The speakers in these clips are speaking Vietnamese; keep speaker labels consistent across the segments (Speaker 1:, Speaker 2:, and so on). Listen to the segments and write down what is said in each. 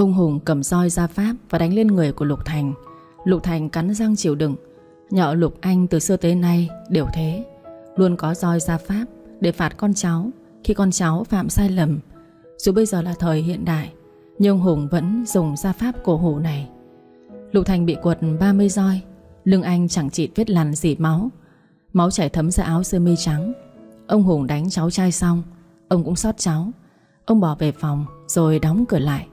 Speaker 1: Ông Hùng cầm roi ra pháp Và đánh lên người của Lục Thành. Lục Thành cắn răng chịu đựng. Nhọ Lục Anh từ xưa tới nay đều thế. Luôn có roi ra pháp Để phạt con cháu Khi con cháu phạm sai lầm. Dù bây giờ là thời hiện đại, Nhưng Hùng vẫn dùng gia pháp cổ hủ này. Lục Thành bị quật 30 roi, Lưng anh chẳng chịt vết lằn dỉ máu. Máu chảy thấm ra áo sơ mi trắng. Ông Hùng đánh cháu trai xong, Ông cũng xót cháu. Ông bỏ về phòng rồi đóng cửa lại.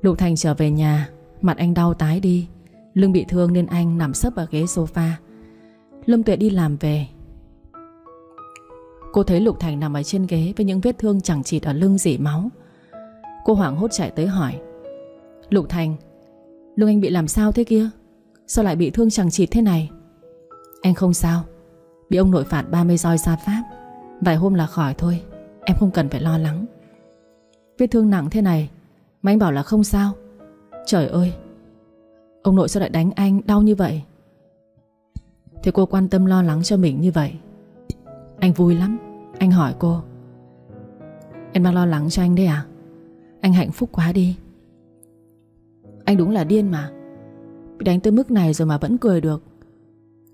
Speaker 1: Lục Thành trở về nhà, Mặt anh đau tái đi, Lưng bị thương nên anh nằm sấp ở ghế sofa. Lâm Tuệ đi làm về. Cô thấy Lục Thành nằm ở trên ghế Với những vết thương chẳng chịt ở lưng dỉ máu. Cô hoảng hốt chạy tới hỏi, Lục Thành, Lưng anh bị làm sao thế kia? Sao lại bị thương chẳng chịt thế này? Anh không sao, Bị ông nội phạt 30 roi ra pháp. Vài hôm là khỏi thôi, Em không cần phải lo lắng. Vết thương nặng thế này mà anh bảo là không sao. Trời ơi, Ông nội sao lại đánh anh đau như vậy? Thế cô quan tâm lo lắng cho mình như vậy. Anh vui lắm. Anh hỏi cô, Em đang lo lắng cho anh đấy à? Anh hạnh phúc quá đi. Anh đúng là điên mà. Bị đánh tới mức này rồi mà vẫn cười được.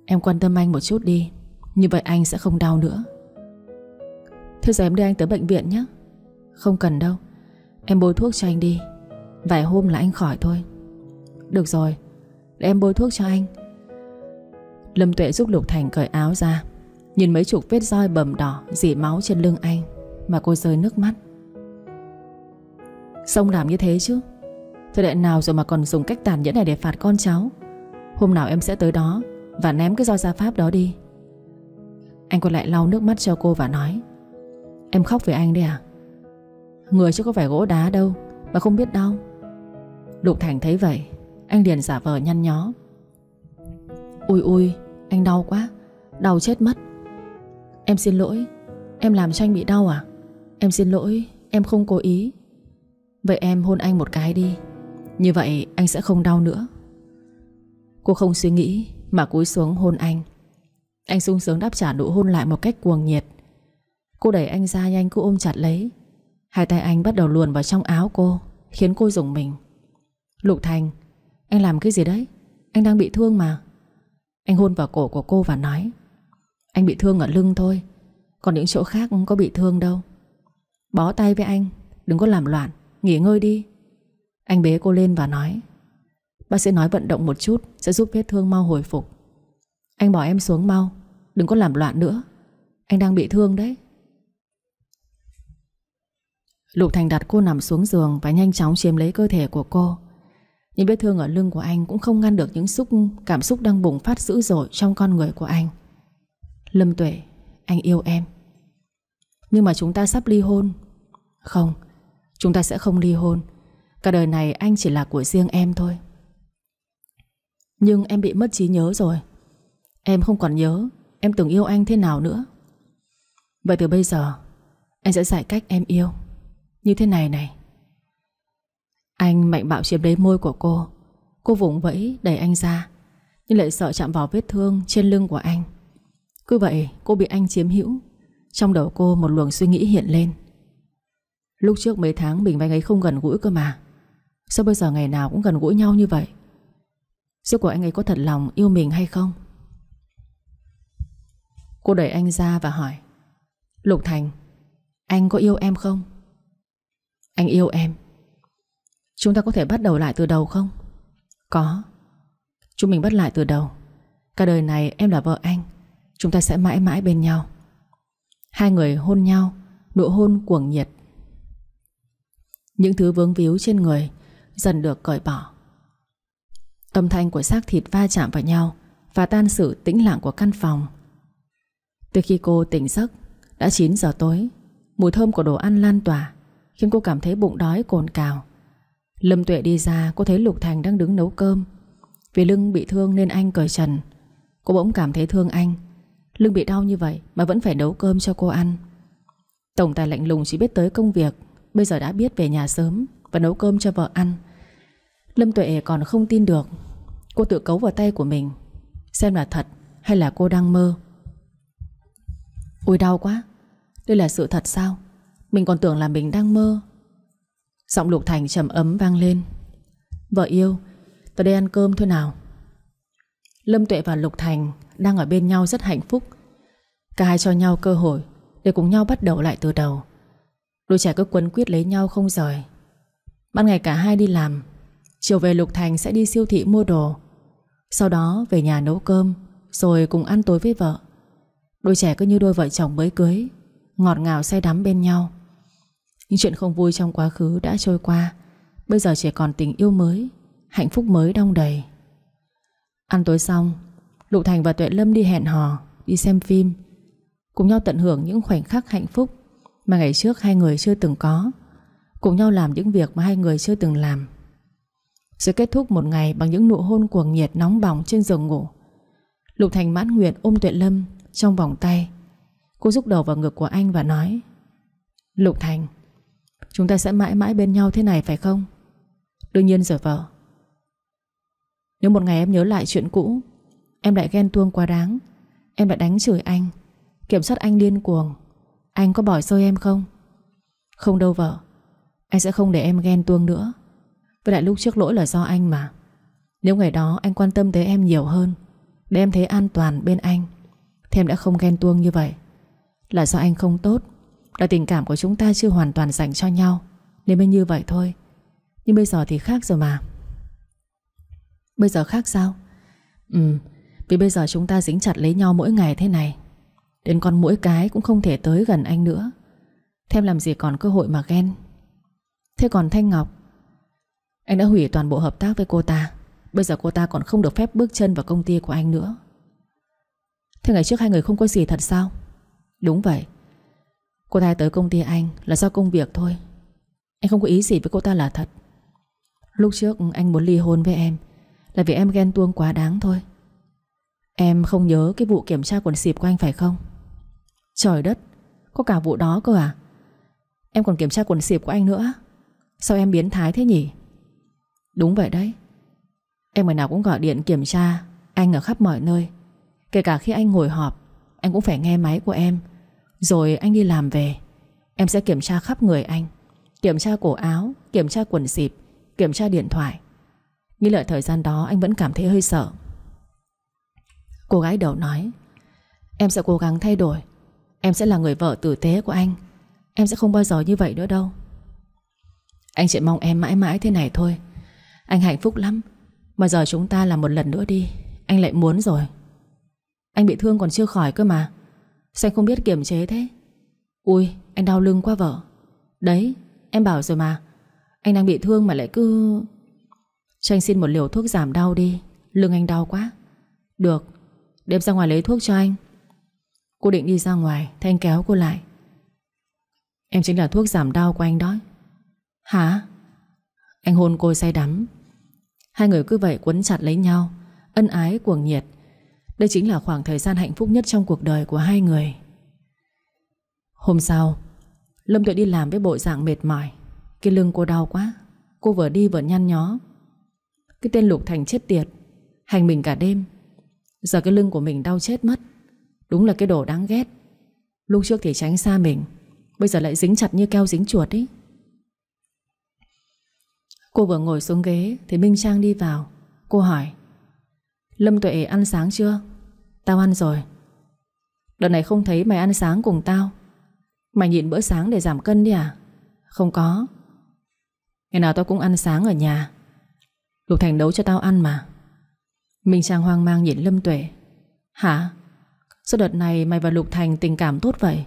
Speaker 1: Em quan tâm anh một chút đi, Như vậy anh sẽ không đau nữa. Thế giờ em đưa anh tới bệnh viện nhé. Không cần đâu. Em bôi thuốc cho anh đi. Vài hôm là anh khỏi thôi. Được rồi, Để em bôi thuốc cho anh. Lâm Tuệ giúp Lục Thành cởi áo ra. Nhìn mấy chục vết roi bầm đỏ, Dỉ máu trên lưng anh, Mà cô rơi nước mắt. Xong làm như thế chứ? Thời đại nào rồi mà còn dùng cách tàn nhẫn này để phạt con cháu? Hôm nào em sẽ tới đó Và ném cái roi gia pháp đó đi. Anh còn lại lau nước mắt cho cô và nói, Em khóc với anh đấy à? Người chứ có phải gỗ đá đâu, Mà không biết đau. Lục Thành thấy vậy, Anh liền giả vờ nhăn nhó. Ui ui anh đau quá, Đau chết mất. Em xin lỗi, Em làm cho anh bị đau à? Em xin lỗi, Em không cố ý. Vậy em hôn anh một cái đi, Như vậy anh sẽ không đau nữa. Cô không suy nghĩ Mà cúi xuống hôn anh. Anh sung sướng đáp trả nụ hôn lại một cách cuồng nhiệt. Cô đẩy anh ra, nhanh cô ôm chặt lấy. Hai tay anh bắt đầu luồn vào trong áo cô, Khiến cô dùng mình. Lục Thành, Anh làm cái gì đấy? Anh đang bị thương mà. Anh hôn vào cổ của cô và nói, Anh bị thương ở lưng thôi, Còn những chỗ khác không có bị thương đâu. Bó tay với anh, Đừng có làm loạn, Nghỉ ngơi đi. Anh bế cô lên và nói, Bác sẽ nói vận động một chút Sẽ giúp vết thương mau hồi phục. Anh bỏ em xuống mau, Đừng có làm loạn nữa. Anh đang bị thương đấy. Lục Thành đặt cô nằm xuống giường Và nhanh chóng chiếm lấy cơ thể của cô. Những vết thương ở lưng của anh Cũng không ngăn được những xúc, cảm xúc đang bùng phát dữ dội Trong con người của anh. Lâm Tuệ, Anh yêu em. Nhưng mà chúng ta sắp ly hôn. Không, Chúng ta sẽ không ly hôn. Cả đời này anh chỉ là của riêng em thôi. Nhưng em bị mất trí nhớ rồi. Em không còn nhớ Em từng yêu anh thế nào nữa. Vậy từ bây giờ, Anh sẽ dạy cách em yêu như thế này này. Anh mạnh bạo chiếm lấy môi của cô. Cô vùng vẫy đẩy anh ra, Nhưng lại sợ chạm vào vết thương trên lưng của anh. Cứ vậy, cô bị anh chiếm hữu. Trong đầu cô một luồng suy nghĩ hiện lên. Lúc trước mấy tháng mình và anh ấy không gần gũi cơ mà. Sao bây giờ ngày nào cũng gần gũi nhau như vậy? Sức của anh ấy có thật lòng yêu mình hay không? Cô đẩy anh ra và hỏi. Lục Thành, Anh có yêu em không? Anh yêu em. Chúng ta có thể bắt đầu lại từ đầu không? Có. Chúng mình bắt lại từ đầu. Cả đời này em là vợ anh. Chúng ta sẽ mãi mãi bên nhau. Hai người hôn nhau, Nụ hôn cuồng nhiệt. Những thứ vướng víu trên người Dần được cởi bỏ. Âm thanh của xác thịt va chạm vào nhau Và tan sự tĩnh lặng của căn phòng. Từ khi cô tỉnh giấc, Đã 9 giờ tối, Mùi thơm của đồ ăn lan tỏa. Khiến cô cảm thấy bụng đói, cồn cào. Lâm Tuệ đi ra, Cô thấy Lục Thành đang đứng nấu cơm. Vì lưng bị thương nên anh cởi trần. Cô bỗng cảm thấy thương anh. Lưng bị đau như vậy mà vẫn phải nấu cơm cho cô ăn. Tổng tài lạnh lùng chỉ biết tới công việc, Bây giờ đã biết về nhà sớm Và nấu cơm cho vợ ăn. Lâm Tuệ còn không tin được. Cô tự cấu vào tay của mình, Xem là thật hay là cô đang mơ. Ôi, đau quá. Đây là sự thật sao? Mình còn tưởng là mình đang mơ. Giọng Lục Thành trầm ấm vang lên. Vợ yêu Tới đây ăn cơm thôi nào. Lâm Tuệ và Lục Thành Đang ở bên nhau rất hạnh phúc. Cả hai cho nhau cơ hội Để cùng nhau bắt đầu lại từ đầu. Đôi trẻ cứ quấn quyết lấy nhau không rời. Ban ngày cả hai đi làm, Chiều về Lục Thành sẽ đi siêu thị mua đồ. Sau đó về nhà nấu cơm, Rồi cùng ăn tối với vợ. Đôi trẻ cứ như đôi vợ chồng mới cưới, Ngọt ngào say đắm bên nhau. Những chuyện không vui trong quá khứ đã trôi qua. Bây giờ chỉ còn tình yêu mới, Hạnh phúc mới đong đầy. Ăn tối xong Lục Thành và Tuệ Lâm đi hẹn hò, Đi xem phim. Cùng nhau tận hưởng những khoảnh khắc hạnh phúc Mà ngày trước hai người chưa từng có. Cùng nhau làm những việc mà hai người chưa từng làm. Rồi kết thúc một ngày Bằng những nụ hôn cuồng nhiệt nóng bỏng trên giường ngủ. Lục Thành mãn nguyện ôm Tuệ Lâm Trong vòng tay. Cô rúc đầu vào ngực của anh và nói Lục Thành Chúng ta sẽ mãi mãi bên nhau thế này phải không? Đương nhiên rồi vợ. Nếu một ngày em nhớ lại chuyện cũ, Em lại ghen tuông quá đáng. Em lại đánh chửi anh, Kiểm soát anh điên cuồng. Anh có bỏ rơi em không? Không đâu vợ. Anh sẽ không để em ghen tuông nữa. Với lại lúc trước lỗi là do anh mà. Nếu ngày đó anh quan tâm tới em nhiều hơn, Để em thấy an toàn bên anh, Thì em đã không ghen tuông như vậy. Là do anh không tốt. Là tình cảm của chúng ta chưa hoàn toàn dành cho nhau. Nên mới như vậy thôi. Nhưng bây giờ thì khác rồi mà. Bây giờ khác sao? Ừ Vì bây giờ chúng ta dính chặt lấy nhau mỗi ngày thế này, Đến con mỗi cái cũng không thể tới gần anh nữa. Thêm làm gì còn cơ hội mà ghen. Thế còn Thanh Ngọc? Anh đã hủy toàn bộ hợp tác với cô ta. Bây giờ cô ta còn không được phép bước chân vào công ty của anh nữa. Thế ngày trước hai người không có gì thật sao? Đúng vậy. Cô ta tới công ty anh là do công việc thôi. Anh không có ý gì với cô ta là thật. Lúc trước anh muốn ly hôn với em Là vì em ghen tuông quá đáng thôi. Em không nhớ cái vụ kiểm tra quần xịp của anh phải không? Trời đất, Có cả vụ đó cơ à? Em còn kiểm tra quần xịp của anh nữa. Sao em biến thái thế nhỉ? Đúng vậy đấy. Em ngày nào cũng gọi điện kiểm tra Anh ở khắp mọi nơi. Kể cả khi anh ngồi họp, Anh cũng phải nghe máy của em. Rồi anh đi làm về. Em sẽ kiểm tra khắp người anh. Kiểm tra cổ áo, kiểm tra quần xịp Kiểm tra điện thoại. Nghĩ lại thời gian đó anh vẫn cảm thấy hơi sợ. Cô gái đầu nói Em sẽ cố gắng thay đổi. Em sẽ là người vợ tử tế của anh. Em sẽ không bao giờ như vậy nữa đâu. Anh chỉ mong em mãi mãi thế này thôi. Anh hạnh phúc lắm. Mà giờ chúng ta làm một lần nữa đi. Anh lại muốn rồi. Anh bị thương còn chưa khỏi cơ mà. Sao không biết kiềm chế thế? Ui, anh đau lưng quá vợ. Đấy, em bảo rồi mà. Anh đang bị thương mà lại cứ Cho anh xin một liều thuốc giảm đau đi. Lưng anh đau quá. Được, Đem ra ngoài lấy thuốc cho anh. Cô định đi ra ngoài thanh kéo cô lại. Em chính là thuốc giảm đau của anh đó. Hả? Anh hôn cô say đắm. Hai người cứ vậy quấn chặt lấy nhau. Ân ái cuồng nhiệt. Đây chính là khoảng thời gian hạnh phúc nhất trong cuộc đời của hai người. Hôm sau, Lâm Tuệ đi làm với bộ dạng mệt mỏi. Cái lưng cô đau quá. Cô vừa đi vừa nhăn nhó. Cái tên Lục Thành chết tiệt. Hành mình cả đêm. Giờ cái lưng của mình đau chết mất. Đúng là cái đồ đáng ghét. Lúc trước thì tránh xa mình. Bây giờ lại dính chặt như keo dính chuột ấy. Cô vừa ngồi xuống ghế Thì Minh Trang đi vào. Cô hỏi Lâm Tuệ ăn sáng chưa? Tao ăn rồi. Đợt này không thấy mày ăn sáng cùng tao. Mày nhịn bữa sáng để giảm cân đi à? Không có. Ngày nào tao cũng ăn sáng ở nhà. Lục Thành nấu cho tao ăn mà. Minh Trang hoang mang nhìn Lâm Tuệ. Hả? Sao đợt này mày và Lục Thành tình cảm tốt vậy?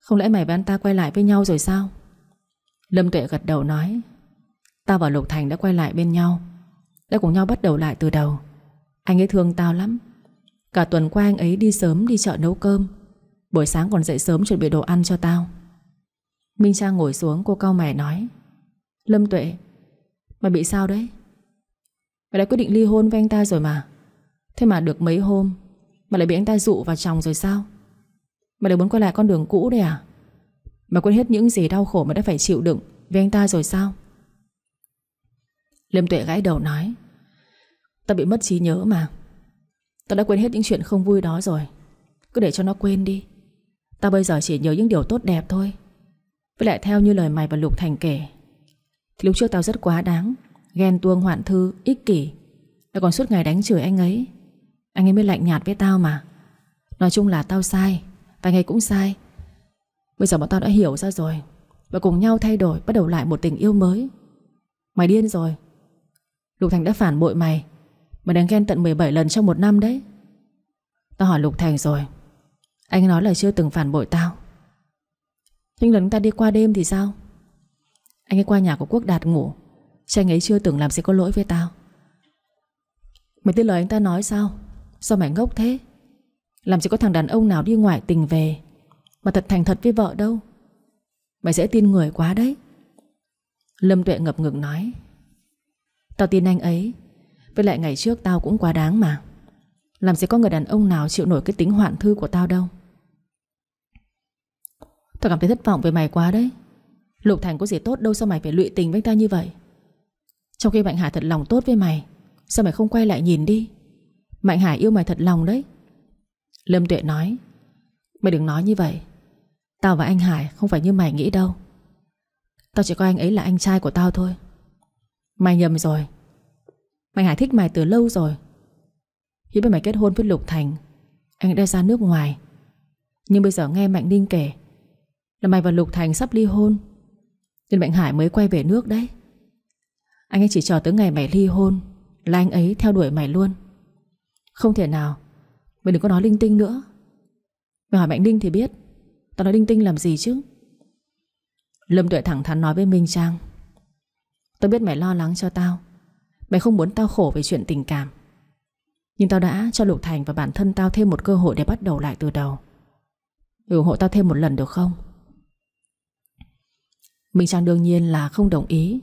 Speaker 1: Không lẽ mày và anh ta quay lại với nhau rồi sao? Lâm Tuệ gật đầu nói. Tao và Lục Thành đã quay lại bên nhau. Đã cùng nhau bắt đầu lại từ đầu. Anh ấy thương tao lắm. Cả tuần qua anh ấy đi sớm đi chợ nấu cơm. Buổi sáng còn dậy sớm chuẩn bị đồ ăn cho tao. Minh Trang ngồi xuống, cô cau mày nói, Lâm Tuệ, Mày bị sao đấy? Mày đã quyết định ly hôn với anh ta rồi mà. Thế mà được mấy hôm, Mà lại bị anh ta dụ vào chồng rồi sao? Mày lại muốn quay lại con đường cũ đây à? Mày quên hết những gì đau khổ mà đã phải chịu đựng Với anh ta rồi sao? Lâm Tuệ gãi đầu nói Tao bị mất trí nhớ mà. Tao đã quên hết những chuyện không vui đó rồi. Cứ để cho nó quên đi. Tao bây giờ chỉ nhớ những điều tốt đẹp thôi. Với lại theo như lời mày và Lục Thành kể Thì lúc trước tao rất quá đáng Ghen tuông hoạn thư, ích kỷ. Lại còn suốt ngày đánh chửi anh ấy. Anh ấy mới lạnh nhạt với tao mà. Nói chung là tao sai Và anh ấy cũng sai. Bây giờ bọn tao đã hiểu ra rồi Và cùng nhau thay đổi Bắt đầu lại một tình yêu mới. Mày điên rồi. Lục Thành đã phản bội mày. Mày đang ghen tận 17 lần trong một năm đấy. Tao hỏi Lục Thành rồi. Anh nói là chưa từng phản bội tao. Nhưng lần ta đi qua đêm thì sao? Anh ấy qua nhà của Quốc Đạt ngủ. Chứ anh ấy chưa từng làm gì có lỗi với tao. Mày tin lời anh ta nói sao? Sao mày ngốc thế? Làm gì có thằng đàn ông nào đi ngoại tình về Mà thật thành thật với vợ đâu? Mày sẽ tin người quá đấy. Lâm Tuệ ngập ngừng nói. Tao tin anh ấy với lại ngày trước tao cũng quá đáng mà. Làm gì có người đàn ông nào chịu nổi cái tính hoạn thư của tao đâu. Tao cảm thấy thất vọng về mày quá đấy. Lục Thành có gì tốt đâu sao mày phải lụy tình với tao như vậy? Trong khi Mạnh Hải thật lòng tốt với mày, Sao mày không quay lại nhìn đi? Mạnh Hải yêu mày thật lòng đấy. Lâm Tuệ nói, Mày đừng nói như vậy. Tao và anh Hải không phải như mày nghĩ đâu. Tao chỉ coi anh ấy là anh trai của tao thôi. Mày nhầm rồi. Mạnh Hải thích mày từ lâu rồi. Khi bên mày kết hôn với Lục Thành, Anh đã ra nước ngoài. Nhưng bây giờ nghe Mạnh Ninh kể Là mày và Lục Thành sắp ly hôn, Nên Mạnh Hải mới quay về nước đấy. Anh ấy chỉ chờ tới ngày mày ly hôn Là anh ấy theo đuổi mày luôn. Không thể nào, Mày đừng có nói linh tinh nữa. Mày hỏi Mạnh Ninh thì biết, Tao nói linh tinh làm gì chứ? Lâm Tuệ thẳng thắn nói với Minh Trang, Tao biết mày lo lắng cho tao. Mày không muốn tao khổ về chuyện tình cảm. Nhưng tao đã cho Lục Thành và bản thân tao thêm một cơ hội để bắt đầu lại từ đầu. Ủng hộ tao thêm một lần được không? Minh Trang đương nhiên là không đồng ý,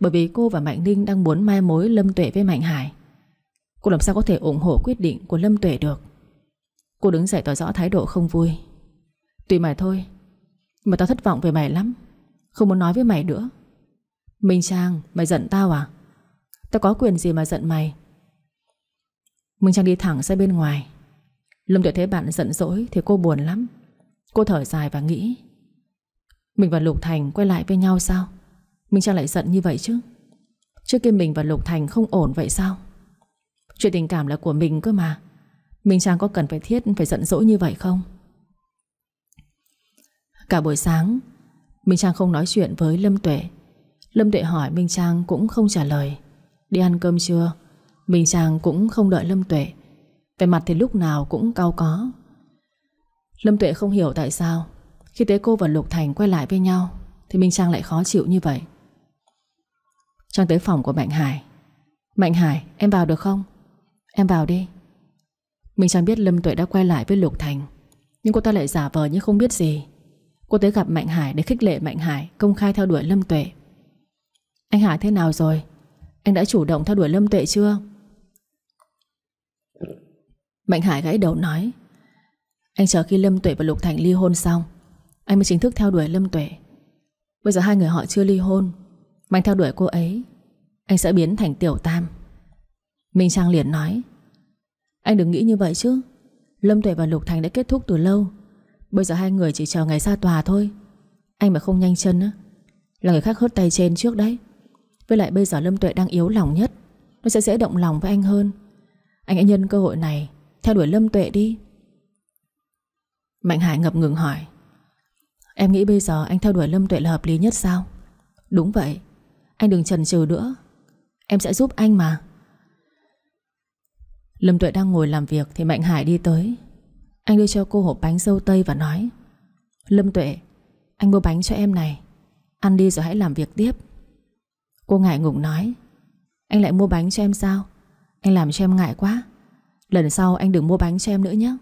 Speaker 1: Bởi vì cô và Mạnh Ninh đang muốn mai mối Lâm Tuệ với Mạnh Hải. Cô làm sao có thể ủng hộ quyết định của Lâm Tuệ được? Cô đứng dậy tỏ rõ thái độ không vui. Tùy mày thôi Mà tao thất vọng về mày lắm. Không muốn nói với mày nữa. Minh Trang, mày giận tao à? Tao có quyền gì mà giận mày? Minh Trang đi thẳng ra bên ngoài. Lâm Tuệ thấy bạn giận dỗi Thì cô buồn lắm. Cô thở dài và nghĩ, Mình và Lục Thành quay lại với nhau sao? Minh Trang lại giận như vậy chứ? Trước kia mình và Lục Thành không ổn vậy sao? Chuyện tình cảm là của mình cơ mà. Minh Trang có cần phải thiết Phải giận dỗi như vậy không? Cả buổi sáng, Minh Trang không nói chuyện với Lâm Tuệ. Lâm Tuệ hỏi Minh Trang cũng không trả lời. Đi ăn cơm chưa? Minh Trang cũng không đợi Lâm Tuệ. Về mặt thì lúc nào cũng cao có. Lâm Tuệ không hiểu tại sao, Khi thấy cô và Lục Thành quay lại với nhau, Thì Minh Trang lại khó chịu như vậy. Trang tới phòng của Mạnh Hải. Mạnh Hải, em vào được không? Em vào đi. Minh Trang biết Lâm Tuệ đã quay lại với Lục Thành, Nhưng cô ta lại giả vờ như không biết gì. Cô tới gặp Mạnh Hải để khích lệ Mạnh Hải Công khai theo đuổi Lâm Tuệ. Anh Hải thế nào rồi? Anh đã chủ động theo đuổi Lâm Tuệ chưa? Mạnh Hải gãy đầu nói. Anh chờ khi Lâm Tuệ và Lục Thành ly hôn xong, Anh mới chính thức theo đuổi Lâm Tuệ. Bây giờ hai người họ chưa ly hôn, Mà anh theo đuổi cô ấy, Anh sẽ biến thành tiểu tam. Minh Trang liền nói. Anh đừng nghĩ như vậy chứ. Lâm Tuệ và Lục Thành đã kết thúc từ lâu. Bây giờ hai người chỉ chờ ngày ra tòa thôi. Anh mà không nhanh chân á, Là người khác hớt tay trên trước đấy. Với lại bây giờ Lâm Tuệ đang yếu lòng nhất, Nó sẽ dễ động lòng với anh hơn. Anh hãy nhân cơ hội này, Theo đuổi Lâm Tuệ đi. Mạnh Hải ngập ngừng hỏi, Em nghĩ bây giờ anh theo đuổi Lâm Tuệ là hợp lý nhất sao? Đúng vậy, Anh đừng chần chừ nữa, Em sẽ giúp anh mà. Lâm Tuệ đang ngồi làm việc Thì Mạnh Hải đi tới. Anh đưa cho cô hộp bánh dâu tây và nói, Lâm Tuệ, Anh mua bánh cho em này, Ăn đi rồi hãy làm việc tiếp. Cô ngại ngùng nói, Anh lại mua bánh cho em sao? Anh làm cho em ngại quá. Lần sau anh đừng mua bánh cho em nữa nhé.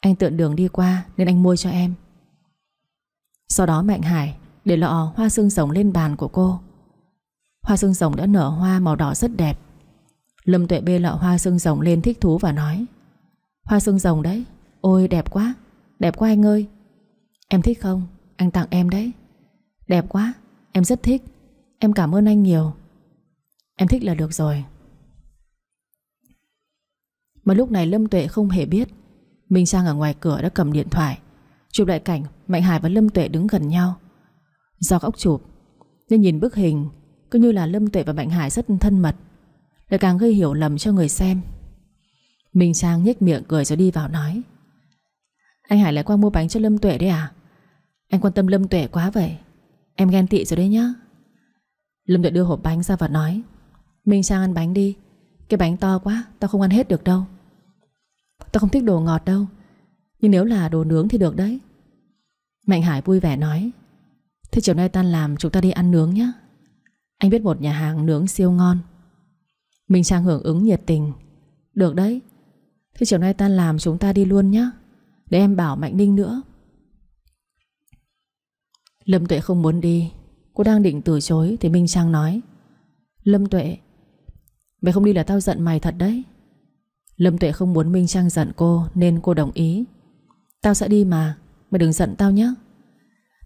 Speaker 1: Anh tượn đường đi qua Nên anh mua cho em. Sau đó Mạnh Hải Để lọ hoa xương rồng lên bàn của cô. Hoa xương rồng đã nở hoa màu đỏ rất đẹp. Lâm Tuệ bê lọ hoa xương rồng lên thích thú và nói, Hoa xương rồng đấy, Ôi đẹp quá Đẹp quá anh ơi. Em thích không? Anh tặng em đấy. Đẹp quá, Em rất thích. Em cảm ơn anh nhiều. Em thích là được rồi. Mà lúc này Lâm Tuệ không hề biết Minh Trang ở ngoài cửa đã cầm điện thoại, Chụp lại cảnh Mạnh Hải và Lâm Tuệ đứng gần nhau. Do góc chụp, nên nhìn bức hình, Cứ như là Lâm Tuệ và Mạnh Hải rất thân mật, Lại càng gây hiểu lầm cho người xem. Minh Trang nhếch miệng cười rồi đi vào nói, Anh Hải lại qua mua bánh cho Lâm Tuệ đấy à? Anh quan tâm Lâm Tuệ quá vậy. Em ghen tị rồi đấy nhá. Lâm Tuệ đưa hộp bánh ra và nói Minh Trang ăn bánh đi. Cái bánh to quá, Tao không ăn hết được đâu. Tao không thích đồ ngọt đâu, Nhưng nếu là đồ nướng thì được đấy. Mạnh Hải vui vẻ nói, Thế chiều nay tan làm, chúng ta đi ăn nướng nhé Anh biết một nhà hàng nướng siêu ngon. Minh Trang hưởng ứng nhiệt tình. Được đấy. Thế chiều nay tan làm, chúng ta đi luôn nhé Để em bảo Mạnh Ninh nữa. Lâm Tuệ không muốn đi. Cô đang định từ chối Thì Minh Trang nói, Lâm Tuệ, Mày không đi là tao giận mày thật đấy. Lâm Tuệ không muốn Minh Trang giận cô Nên cô đồng ý. Tao sẽ đi mà, Mày đừng giận tao nhé.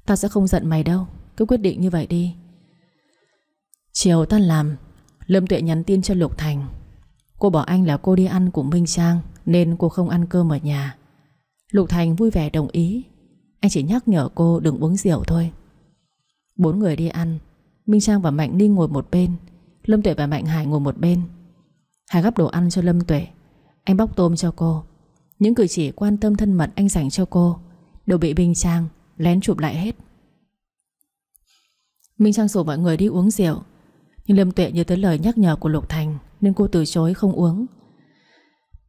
Speaker 1: Tao sẽ không giận mày đâu, Cứ quyết định như vậy đi. Chiều tan làm, Lâm Tuệ nhắn tin cho Lục Thành. Cô bảo anh là cô đi ăn cùng Minh Trang Nên cô không ăn cơm ở nhà. Lục Thành vui vẻ đồng ý. Anh chỉ nhắc nhở cô đừng uống rượu thôi. Bốn người đi ăn. Minh Trang và Mạnh Ninh ngồi một bên. Lâm Tuệ và Mạnh Hải ngồi một bên. Hải gắp đồ ăn cho Lâm Tuệ. Anh bóc tôm cho cô. Những cử chỉ quan tâm thân mật anh dành cho cô Đều bị Minh Trang lén chụp lại hết. Minh Trang rủ mọi người đi uống rượu. Nhưng Lâm Tuệ nhớ tới lời nhắc nhở của Lục Thành Nên cô từ chối không uống.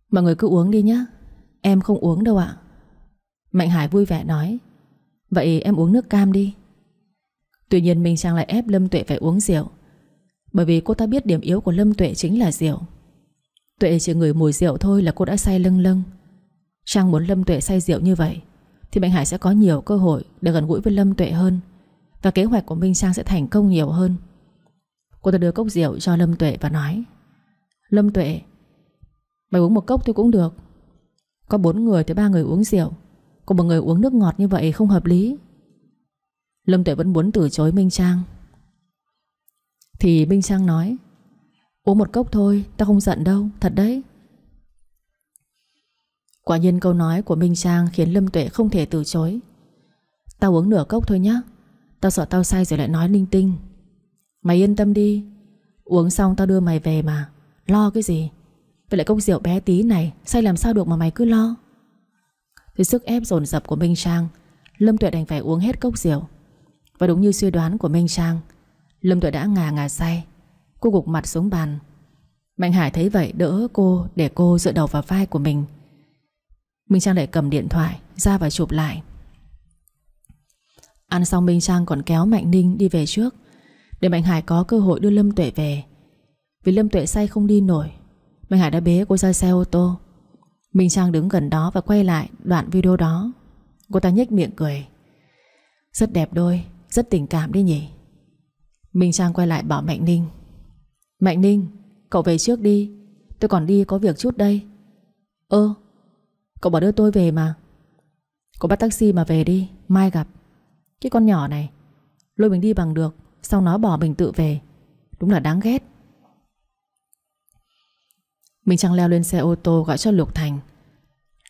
Speaker 1: Mọi người cứ uống đi nhé Em không uống đâu ạ. Mạnh Hải vui vẻ nói. Vậy em uống nước cam đi. Tuy nhiên Minh Trang lại ép Lâm Tuệ phải uống rượu. Bởi vì cô ta biết điểm yếu của Lâm Tuệ chính là rượu. Tuệ chỉ ngửi mùi rượu thôi là cô đã say lâng lâng. Trang muốn Lâm Tuệ say rượu như vậy, Thì Mạnh Hải sẽ có nhiều cơ hội Để gần gũi với Lâm Tuệ hơn, Và kế hoạch của Minh Trang sẽ thành công nhiều hơn. Cô ta đưa cốc rượu cho Lâm Tuệ và nói, Lâm Tuệ, Mày uống một cốc tôi cũng được. Có bốn người thì ba người uống rượu. Còn một người uống nước ngọt như vậy không hợp lý. Lâm Tuệ vẫn muốn từ chối Minh Trang. Thì Minh Trang nói, Uống một cốc thôi, Tao không giận đâu, Thật đấy. Quả nhiên câu nói của Minh Trang Khiến Lâm Tuệ không thể từ chối. Tao uống nửa cốc thôi nhá, Tao sợ tao say rồi lại nói linh tinh. Mày yên tâm đi, Uống xong tao đưa mày về mà, Lo cái gì? Vậy lại cốc rượu bé tí này Say làm sao được mà mày cứ lo? Thì sức ép dồn dập của Minh Trang, Lâm Tuệ đành phải uống hết cốc rượu. Và đúng như suy đoán của Minh Trang, Lâm Tuệ đã ngà ngà say, Cô gục mặt xuống bàn. Mạnh Hải thấy vậy đỡ cô, Để cô dựa đầu vào vai của mình. Minh Trang lại cầm điện thoại, Ra và chụp lại. Ăn xong Minh Trang còn kéo Mạnh Ninh đi về trước, Để Mạnh Hải có cơ hội đưa Lâm Tuệ về. Vì Lâm Tuệ say không đi nổi, Mạnh Hải đã bế cô ra xe ô tô. Minh Trang đứng gần đó và quay lại đoạn video đó. Cô ta nhếch miệng cười. Rất đẹp đôi rất tình cảm đi nhỉ? Minh Trang quay lại bảo Mạnh Ninh. Mạnh Ninh, Cậu về trước đi. Tôi còn đi có việc chút đây. Ơ, Cậu bảo đưa tôi về mà. Cậu bắt taxi mà về đi, Mai gặp. Cái con nhỏ này, Lôi mình đi bằng được, Sau nó bỏ mình tự về. Đúng là đáng ghét. Minh Trang leo lên xe ô tô gọi cho Lục Thành.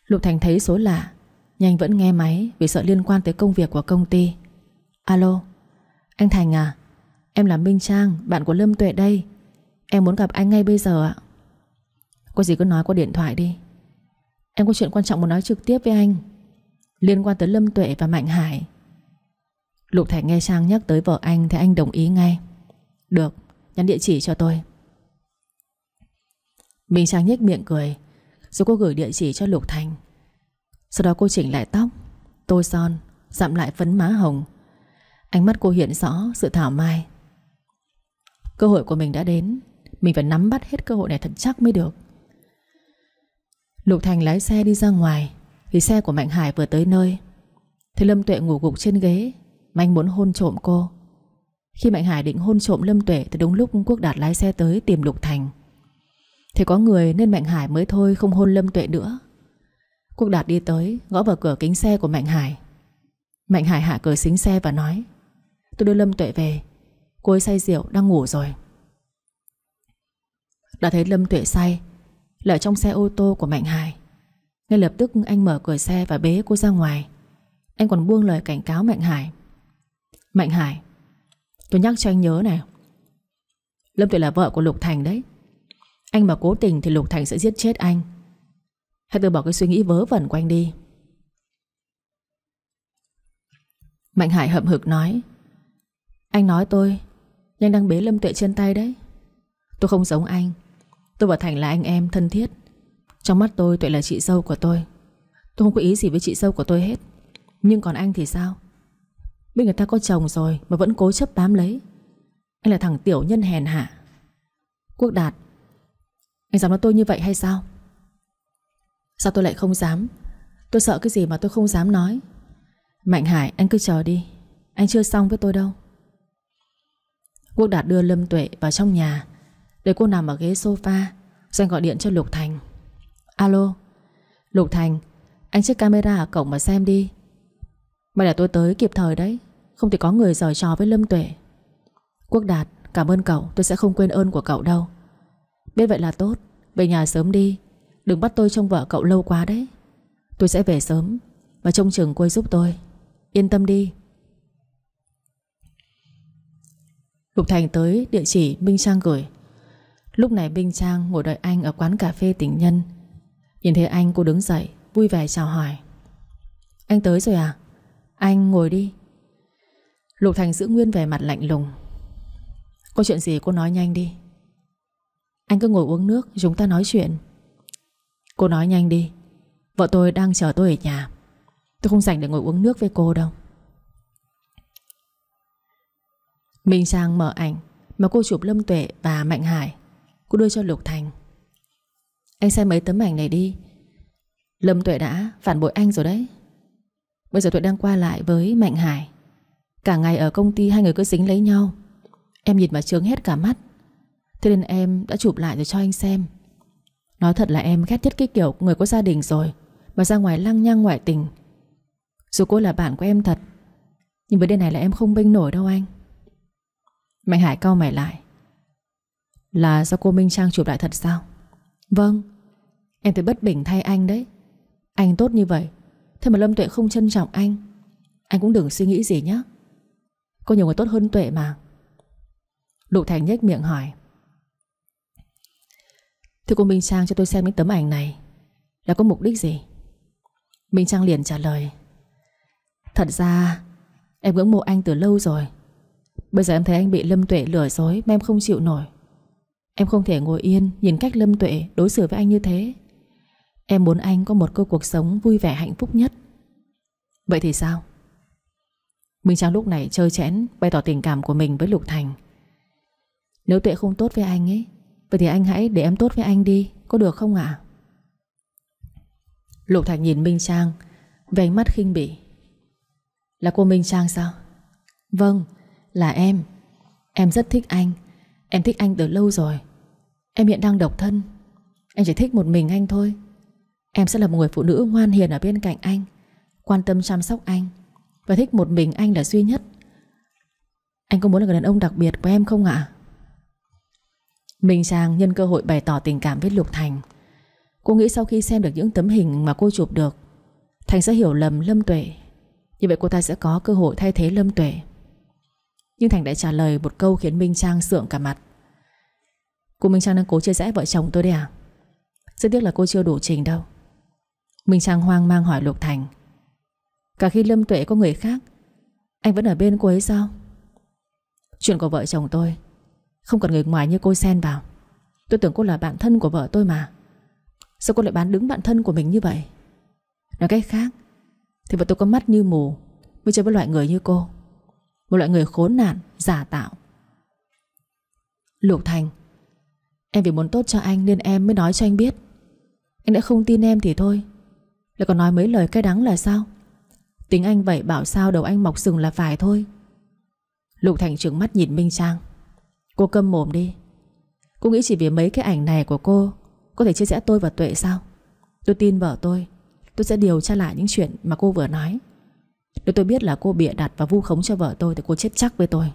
Speaker 1: Lục Thành thấy số lạ nhanh vẫn nghe máy Vì sợ liên quan tới công việc của công ty. Alo Anh Thành à? Em là Minh Trang Bạn của Lâm Tuệ đây. Em muốn gặp anh ngay bây giờ ạ. Có gì cứ nói qua điện thoại đi. Em có chuyện quan trọng muốn nói trực tiếp với anh. Liên quan tới Lâm Tuệ và Mạnh Hải. Lục Thành nghe Trang nhắc tới vợ anh Thì anh đồng ý ngay. Được, nhắn địa chỉ cho tôi. Minh Trang nhếch miệng cười Rồi cô gửi địa chỉ cho Lục Thành. Sau đó cô chỉnh lại tóc. Tô son, dặm lại phấn má hồng. Ánh mắt cô hiện rõ sự thảo mai. Cơ hội của mình đã đến. Mình phải nắm bắt hết cơ hội này thật chắc mới được. Lục Thành lái xe đi ra ngoài, Thì xe của Mạnh Hải vừa tới nơi. Thì Lâm Tuệ ngủ gục trên ghế Mà anh muốn hôn trộm cô. Khi Mạnh Hải định hôn trộm Lâm Tuệ, Thì đúng lúc Quốc Đạt lái xe tới tìm Lục Thành. Thì có người nên Mạnh Hải mới thôi không hôn Lâm Tuệ nữa. Quốc Đạt đi tới, Gõ vào cửa kính xe của Mạnh Hải. Mạnh Hải hạ cửa xính xe và nói Tôi đưa Lâm Tuệ về. Cô ấy say rượu, đang ngủ rồi. Đã thấy Lâm Tuệ say Là trong xe ô tô của Mạnh Hải. Ngay lập tức anh mở cửa xe và bế cô ra ngoài. Anh còn buông lời cảnh cáo Mạnh Hải. Mạnh Hải, Tôi nhắc cho anh nhớ này. Lâm Tuệ là vợ của Lục Thành đấy. Anh mà cố tình thì Lục Thành sẽ giết chết anh. Hãy từ bỏ cái suy nghĩ vớ vẩn của anh đi. Mạnh Hải hậm hực nói. Anh nói tôi Nhưng đang bế Lâm Tuệ trên tay đấy. Tôi không giống anh. Tôi và Thành là anh em thân thiết. Trong mắt tôi, Tuệ là chị dâu của tôi. Tôi không có ý gì với chị dâu của tôi hết. Nhưng còn anh thì sao? Biết người ta có chồng rồi Mà vẫn cố chấp bám lấy. Anh là thằng tiểu nhân hèn hạ. Quốc Đạt, Anh dám nói tôi như vậy hay sao? Sao tôi lại không dám? Tôi sợ cái gì mà tôi không dám nói. Mạnh Hải, anh cứ chờ đi. Anh chưa xong với tôi đâu. Quốc Đạt đưa Lâm Tuệ vào trong nhà. Để cô nằm ở ghế sofa Rồi gọi điện cho Lục Thành. Alo, Lục Thành, Anh check camera ở cổng mà xem đi. May là tôi tới kịp thời đấy, Không thể có người giỏi trò với Lâm Tuệ. Quốc Đạt, Cảm ơn cậu, tôi sẽ không quên ơn của cậu đâu. Biết vậy là tốt, Về nhà sớm đi, Đừng bắt tôi trông vợ cậu lâu quá đấy. Tôi sẽ về sớm, Và trông chừng cô giúp tôi. Yên tâm đi. Lục Thành tới, địa chỉ Minh Trang gửi. Lúc này Minh Trang ngồi đợi anh Ở quán cà phê tình nhân. Nhìn thấy anh, cô đứng dậy, Vui vẻ chào hỏi. Anh tới rồi à? Anh ngồi đi. Lục Thành giữ nguyên vẻ mặt lạnh lùng. Có chuyện gì cô nói nhanh đi. Anh cứ ngồi uống nước, Chúng ta nói chuyện. Cô nói nhanh đi. Vợ tôi đang chờ tôi ở nhà. Tôi không rảnh để ngồi uống nước với cô đâu. Minh Sang mở ảnh, Mà cô chụp Lâm Tuệ và Mạnh Hải. Cô đưa cho Lục Thành. Anh xem mấy tấm ảnh này đi. Lâm Tuệ đã phản bội anh rồi đấy. Bây giờ Tuệ đang qua lại với Mạnh Hải. Cả ngày ở công ty hai người cứ dính lấy nhau. Em nhìn mà trướng hết cả mắt. Thế nên em đã chụp lại rồi cho anh xem. Nói thật là em ghét nhất cái kiểu người có gia đình rồi, Mà ra ngoài lăng nhăng ngoại tình. Dù cô là bạn của em thật, Nhưng vấn đề này là em không bênh nổi đâu anh. Mạnh Hải cau mày lại. Là do cô Minh Trang chụp lại thật sao? Vâng. Em thấy bất bình thay anh đấy. Anh tốt như vậy. Thế mà Lâm Tuệ không trân trọng anh Anh cũng đừng suy nghĩ gì nhé Có nhiều người tốt hơn Tuệ mà. Lục Thành nhếch miệng hỏi. Thưa cô Minh Trang, cho tôi xem những tấm ảnh này. Là có mục đích gì? Minh Trang liền trả lời. Thật ra, Em ngưỡng mộ anh từ lâu rồi. Bây giờ em thấy anh bị Lâm Tuệ lừa dối Mà em không chịu nổi. Em không thể ngồi yên nhìn cách Lâm Tuệ đối xử với anh như thế. Em muốn anh có một cơ cuộc sống vui vẻ hạnh phúc nhất. Vậy thì sao? Minh Trang lúc này chơi chẽn, Bày tỏ tình cảm của mình với Lục Thành. Nếu Tuệ không tốt với anh ấy, Vậy thì anh hãy để em tốt với anh đi, Có được không ạ? Lục Thành nhìn Minh Trang Về ánh mắt khinh bỉ. Là cô Minh Trang sao? Vâng là em. Em rất thích anh. Em thích anh từ lâu rồi. Em hiện đang độc thân. Em chỉ thích một mình anh thôi. Em sẽ là một người phụ nữ ngoan hiền ở bên cạnh anh, Quan tâm chăm sóc anh. Và thích một mình anh là duy nhất. Anh có muốn là người đàn ông đặc biệt của em không ạ? Minh Trang nhân cơ hội bày tỏ tình cảm với Lục Thành. Cô nghĩ sau khi xem được những tấm hình mà cô chụp được, Thành sẽ hiểu lầm Lâm Tuệ. Như vậy cô ta sẽ có cơ hội thay thế Lâm Tuệ. Nhưng Thành đã trả lời một câu khiến Minh Trang sượng cả mặt. Cô Minh Trang đang cố chia rẽ vợ chồng tôi đấy à? Rất tiếc là cô chưa đủ trình đâu. Minh Trang hoang mang hỏi Lục Thành. Cả khi Lâm Tuệ có người khác, Anh vẫn ở bên cô ấy sao? Chuyện của vợ chồng tôi, không cần người ngoài như cô xen vào. Tôi tưởng cô là bạn thân của vợ tôi mà. Sao cô lại bán đứng bạn thân của mình như vậy? Nói cách khác, Thì vợ tôi có mắt như mù, Mới chơi với loại người như cô. Một loại người khốn nạn, giả tạo. Lục Thành Em vì muốn tốt cho anh nên em mới nói cho anh biết. Anh đã không tin em thì thôi. Lại còn nói mấy lời cay đắng là sao? Tính anh vậy bảo sao đầu anh mọc sừng là phải thôi. Lục Thành trừng mắt nhìn Minh Trang. Cô câm mồm đi. Cô nghĩ chỉ vì mấy cái ảnh này của cô Có thể chia sẻ tôi và Tuệ sao? Tôi tin vợ tôi. Tôi sẽ điều tra lại những chuyện mà cô vừa nói. Nếu tôi biết là cô bịa đặt và vu khống cho vợ tôi Thì cô chết chắc với tôi.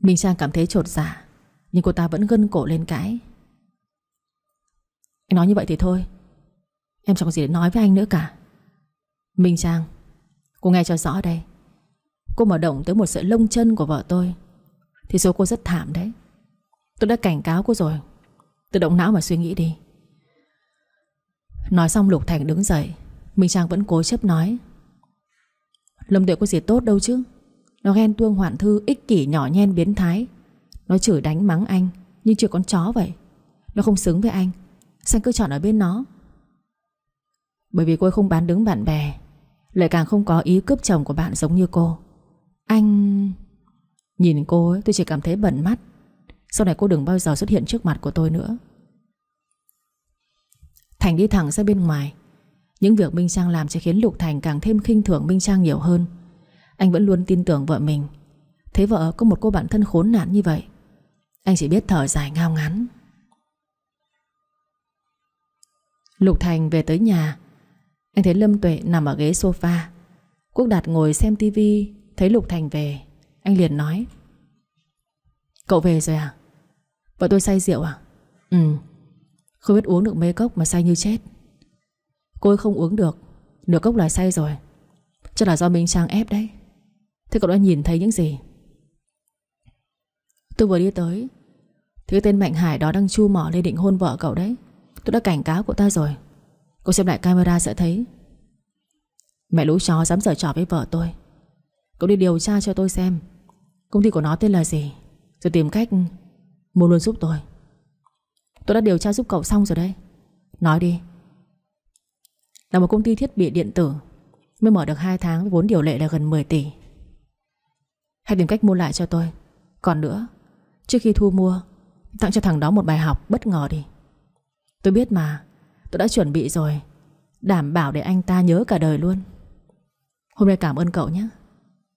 Speaker 1: Minh Trang cảm thấy trột dạ Nhưng cô ta vẫn gân cổ lên cãi. Anh nói như vậy thì thôi, Em chẳng có gì để nói với anh nữa cả. Minh Trang, Cô nghe cho rõ đây. Cô mà động tới một sợi lông chân của vợ tôi. Thì số cô rất thảm đấy. Tôi đã cảnh cáo cô rồi. Tự động não mà suy nghĩ đi. Nói xong Lục Thành đứng dậy. Minh Trang vẫn cố chấp nói. Lâm Tuệ có gì tốt đâu chứ? Nó ghen tuông hoạn thư, ích kỷ nhỏ nhen biến thái. Nó chửi đánh mắng anh, Nhưng chưa con chó vậy. Nó không xứng với anh. Sao cứ chọn ở bên nó? Bởi vì cô không bán đứng bạn bè, Lại càng không có ý cướp chồng của bạn giống như cô. Anh... Nhìn cô ấy, tôi chỉ cảm thấy bẩn mắt. Sau này cô đừng bao giờ xuất hiện trước mặt của tôi nữa. Thành đi thẳng ra bên ngoài. Những việc Minh Trang làm sẽ khiến Lục Thành càng thêm khinh thường Minh Trang nhiều hơn. Anh vẫn luôn tin tưởng vợ mình. Thấy vợ có một cô bạn thân khốn nạn như vậy. Anh chỉ biết thở dài ngao ngắn Lục Thành về tới nhà. Anh thấy Lâm Tuệ nằm ở ghế sofa. Quốc Đạt ngồi xem tivi Thấy Lục Thành về. Anh liền nói, Cậu về rồi à? Vợ tôi say rượu à? Ừ. Không biết uống được mấy cốc mà say như chết. Cô ấy không uống được. Nửa cốc là say rồi. Chắc là do Minh Trang ép đấy. Thế cậu đã nhìn thấy những gì? Tôi vừa đi tới Thì tên Mạnh Hải đó đang chu mỏ lên định hôn vợ cậu đấy. Tôi đã cảnh cáo cậu ta rồi. Cô xem lại camera sẽ thấy. Mẹ lũ chó dám giở trò với vợ tôi. Cậu đi điều tra cho tôi xem. Công ty của nó tên là gì? Rồi tìm cách mua luôn giúp tôi. Tôi đã điều tra giúp cậu xong rồi đấy. Nói đi. Là một công ty thiết bị điện tử, Mới mở được 2 tháng với vốn điều lệ là gần 10 tỷ. Hãy tìm cách mua lại cho tôi. Còn nữa, Trước khi thu mua, Tặng cho thằng đó một bài học bất ngờ đi. Tôi biết mà, Tôi đã chuẩn bị rồi, Đảm bảo để anh ta nhớ cả đời luôn. Hôm nay cảm ơn cậu nhé.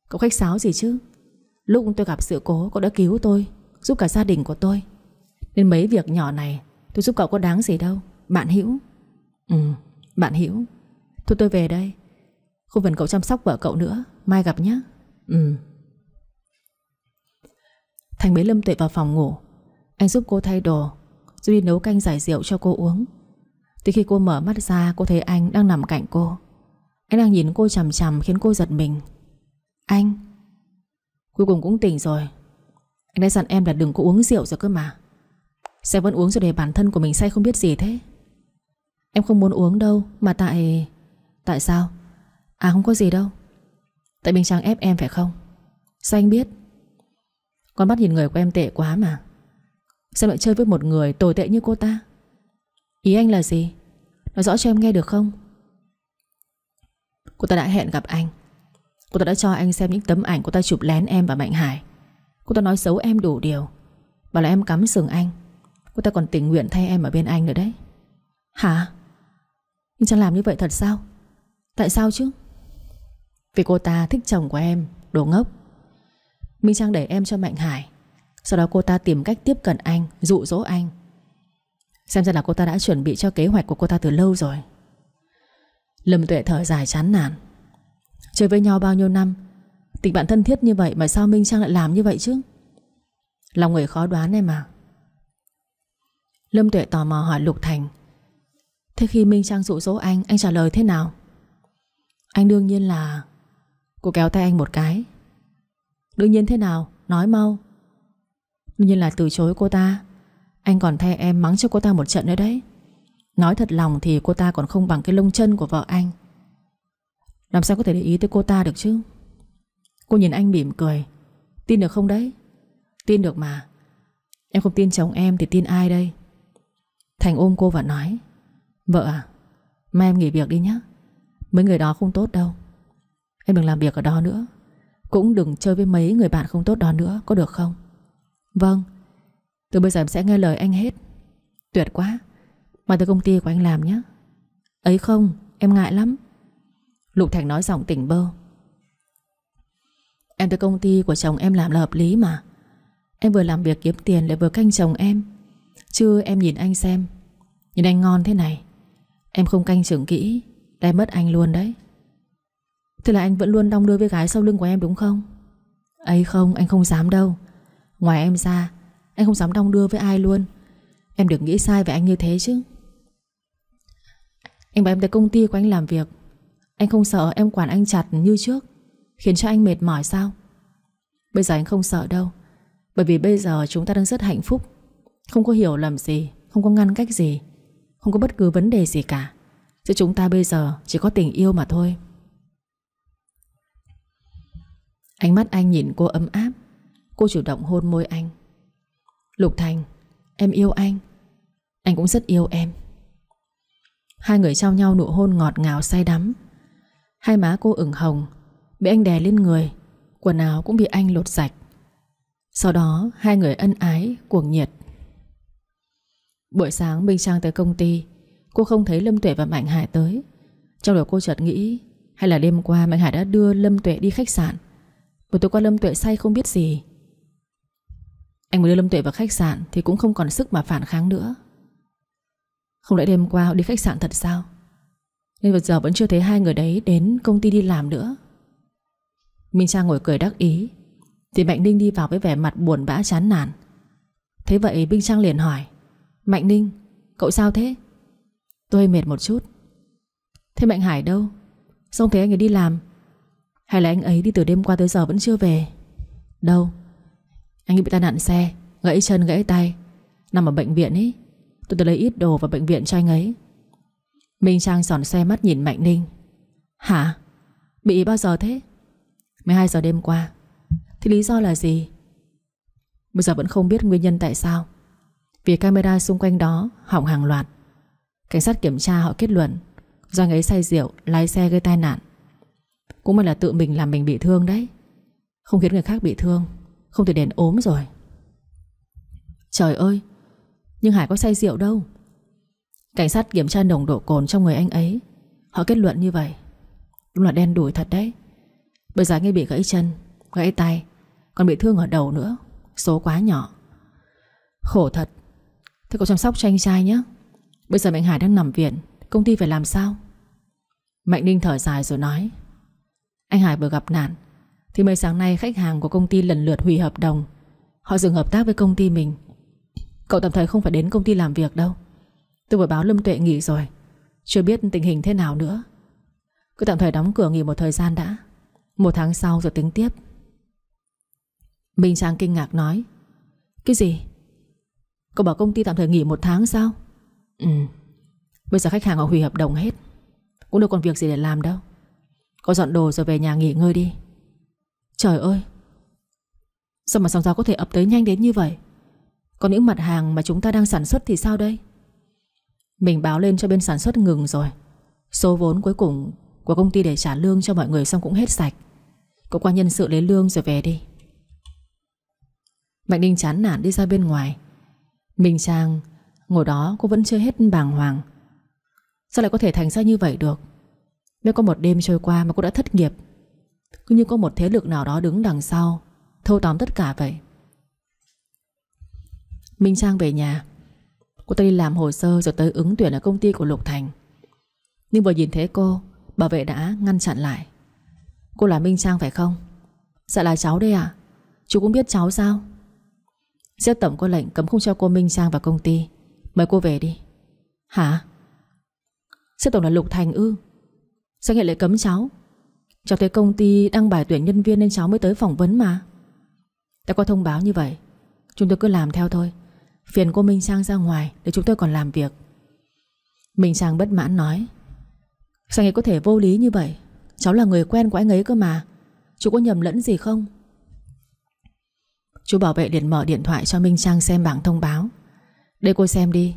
Speaker 1: Cậu khách sáo gì chứ? Lúc tôi gặp sự cố, cậu đã cứu tôi, Giúp cả gia đình của tôi. Nên mấy việc nhỏ này, tôi giúp cậu có đáng gì đâu. Bạn hiểu Ừ bạn hiểu Thôi tôi về đây. Không cần cậu chăm sóc vợ cậu nữa Mai gặp nhé Ừ. Thành bế Lâm Tuệ vào phòng ngủ. Anh giúp cô thay đồ Rồi đi nấu canh giải rượu cho cô uống. Từ khi cô mở mắt ra cô thấy anh đang nằm cạnh cô. Anh đang nhìn cô chằm chằm khiến cô giật mình. Anh Cuối cùng cũng tỉnh rồi. Anh đã dặn em là đừng có uống rượu rồi cơ mà. Sao vẫn uống rồi để bản thân của mình say không biết gì thế Em không muốn uống đâu, Mà tại... Tại sao? À không có gì đâu. Tại Bình Trang ép em phải không? Sao anh biết? Con bắt nhìn người của em tệ quá mà. Sao lại chơi với một người tồi tệ như cô ta? Ý anh là gì? Nói rõ cho em nghe được không? Cô ta đã hẹn gặp anh. Cô ta đã cho anh xem những tấm ảnh cô ta chụp lén em và Mạnh Hải. Cô ta nói xấu em đủ điều. Bảo là em cắm sừng anh. Cô ta còn tình nguyện thay em ở bên anh nữa đấy. Hả? Nhưng chẳng làm như vậy thật sao? Tại sao chứ? Vì cô ta thích chồng của em, Đồ ngốc. Minh Trang đẩy em cho Mạnh Hải. Sau đó cô ta tìm cách tiếp cận anh, Dụ dỗ anh. Xem ra là cô ta đã chuẩn bị cho kế hoạch của cô ta từ lâu rồi. Lâm Tuệ thở dài chán nản. Chơi với nhau bao nhiêu năm, Tình bạn thân thiết như vậy Mà sao Minh Trang lại làm như vậy chứ? Lòng người khó đoán em mà Lâm Tuệ tò mò hỏi Lục Thành. Thế khi Minh Trang dụ dỗ anh Anh trả lời thế nào? Anh đương nhiên là Cô kéo tay anh một cái. Đương nhiên thế nào? Nói mau. Đương nhiên là từ chối cô ta. Anh còn thay em mắng cho cô ta một trận nữa đấy. Nói thật lòng thì cô ta còn không bằng cái lông chân của vợ anh. Làm sao có thể để ý tới cô ta được chứ? Cô nhìn anh mỉm cười. Tin được không đấy? Tin được mà. Em không tin chồng em thì tin ai đây? Thành ôm cô và nói. Vợ à Mai em nghỉ việc đi nhé Mấy người đó không tốt đâu. Em đừng làm việc ở đó nữa. Cũng đừng chơi với mấy người bạn không tốt đó nữa, Có được không? Vâng. Từ bây giờ em sẽ nghe lời anh hết. Tuyệt quá. Mà tới công ty của anh làm nhé Ấy không, em ngại lắm. Lục Thành nói giọng tỉnh bơ. Em tới công ty của chồng em làm là hợp lý mà. Em vừa làm việc kiếm tiền lại vừa canh chồng em. Chứ em nhìn anh xem. Nhìn anh ngon thế này. Em không canh chừng kỹ Đã mất anh luôn đấy. Thế là anh vẫn luôn đong đưa với gái sau lưng của em đúng không? Ấy không, anh không dám đâu. Ngoài em ra, Anh không dám đong đưa với ai luôn. Em đừng nghĩ sai về anh như thế chứ. Anh bảo em tới công ty của anh làm việc. Anh không sợ em quản anh chặt như trước, Khiến cho anh mệt mỏi sao? Bây giờ anh không sợ đâu, Bởi vì bây giờ chúng ta đang rất hạnh phúc. Không có hiểu lầm gì, Không có ngăn cách gì. Không có bất cứ vấn đề gì cả. Giữa chúng ta bây giờ chỉ có tình yêu mà thôi. Ánh mắt anh nhìn cô ấm áp. Cô chủ động hôn môi anh. Lục Thành, Em yêu anh. Anh cũng rất yêu em. Hai người trao nhau nụ hôn ngọt ngào say đắm. Hai má cô ửng hồng, Bị anh đè lên người, Quần áo cũng bị anh lột sạch. Sau đó, hai người ân ái, Cuồng nhiệt. Buổi sáng Minh Trang tới công ty, Cô không thấy Lâm Tuệ và Mạnh Hải tới. Trong đầu cô chợt nghĩ, Hay là đêm qua Mạnh Hải đã đưa Lâm Tuệ đi khách sạn? Buổi tối qua Lâm Tuệ say không biết gì. Anh mới đưa Lâm Tuệ vào khách sạn Thì cũng không còn sức mà phản kháng nữa. Không lẽ đêm qua họ đi khách sạn thật sao? Nên bây giờ vẫn chưa thấy hai người đấy Đến công ty đi làm nữa. Minh Trang ngồi cười đắc ý, Thì Mạnh Ninh đi vào với vẻ mặt buồn bã chán nản. Thế vậy Minh Trang liền hỏi Mạnh Ninh, Cậu sao thế? Tôi hơi mệt một chút. Thế Mạnh Hải đâu? Xong thấy anh ấy đi làm. Hay là anh ấy đi từ đêm qua tới giờ vẫn chưa về? Đâu? Anh ấy bị tai nạn xe, Gãy chân, gãy tay. Nằm ở bệnh viện ấy. Tôi tới lấy ít đồ vào bệnh viện cho anh ấy. Minh Trang giòn xe mắt nhìn Mạnh Ninh. Hả? Bị bao giờ thế? 12 giờ đêm qua. Thì lý do là gì? Bây giờ vẫn không biết nguyên nhân tại sao. Vì camera xung quanh đó hỏng hàng loạt. Cảnh sát kiểm tra họ kết luận Do anh ấy say rượu, Lái xe gây tai nạn. Cũng may là tự mình làm mình bị thương đấy. Không khiến người khác bị thương, Không thể đền ốm rồi. Trời ơi, Nhưng Hải có say rượu đâu. Cảnh sát kiểm tra nồng độ cồn trong người anh ấy. Họ kết luận như vậy. Đúng là đen đủi thật đấy. Bây giờ anh ấy bị gãy chân, Gãy tay, Còn bị thương ở đầu nữa. Số quá nhỏ. Khổ thật. Thế cậu chăm sóc cho anh trai nhé Bây giờ Mạnh Hải đang nằm viện, Công ty phải làm sao? Mạnh Ninh thở dài rồi nói. Anh Hải vừa gặp nạn, Thì mấy sáng nay khách hàng của công ty lần lượt hủy hợp đồng. Họ dừng hợp tác với công ty mình. Cậu tạm thời không phải đến công ty làm việc đâu. Tôi vừa báo Lâm Tuệ nghỉ rồi, Chưa biết tình hình thế nào nữa. Cứ tạm thời đóng cửa nghỉ một thời gian đã. Một tháng sau rồi tính tiếp. Minh Trang kinh ngạc nói. Cái gì? Cậu bảo công ty tạm thời nghỉ một tháng sao? Ừ. Bây giờ khách hàng họ hủy hợp đồng hết. Cũng đâu còn việc gì để làm đâu. Có dọn đồ rồi về nhà nghỉ ngơi đi. Trời ơi! Sao mà sóng gió có thể ập tới nhanh đến như vậy? Còn những mặt hàng mà chúng ta đang sản xuất thì sao đây? Mình báo lên cho bên sản xuất ngừng rồi. Số vốn cuối cùng Của công ty để trả lương cho mọi người xong cũng hết sạch. Có qua nhân sự lấy lương rồi về đi. Mạnh Ninh chán nản đi ra bên ngoài Minh Trang, Ngồi đó cô vẫn chưa hết bàng hoàng. Sao lại có thể thành ra như vậy được? Nếu có một đêm trôi qua mà cô đã thất nghiệp, Cứ như có một thế lực nào đó đứng đằng sau, Thâu tóm tất cả vậy. Minh Trang về nhà. Cô ta đi làm hồ sơ rồi tới ứng tuyển ở công ty của Lục Thành. Nhưng vừa nhìn thấy cô, Bảo vệ đã ngăn chặn lại. Cô là Minh Trang phải không? Dạ là cháu đây à Chú cũng biết cháu sao? Xếp tổng có lệnh cấm không cho cô Minh Sang vào công ty. Mời cô về đi. Hả? Sếp tổng là Lục Thành ư? Sao hiện lại cấm cháu? Cháu thấy công ty đăng bài tuyển nhân viên Nên cháu mới tới phỏng vấn mà. Đã có thông báo như vậy. Chúng tôi cứ làm theo thôi. Phiền cô Minh Sang ra ngoài để chúng tôi còn làm việc. Minh Sang bất mãn nói. Sao anh ấy có thể vô lý như vậy? Cháu là người quen của anh ấy cơ mà. Chú có nhầm lẫn gì không? Chú bảo vệ liền mở điện thoại cho Minh Trang xem bảng thông báo. Để cô xem đi.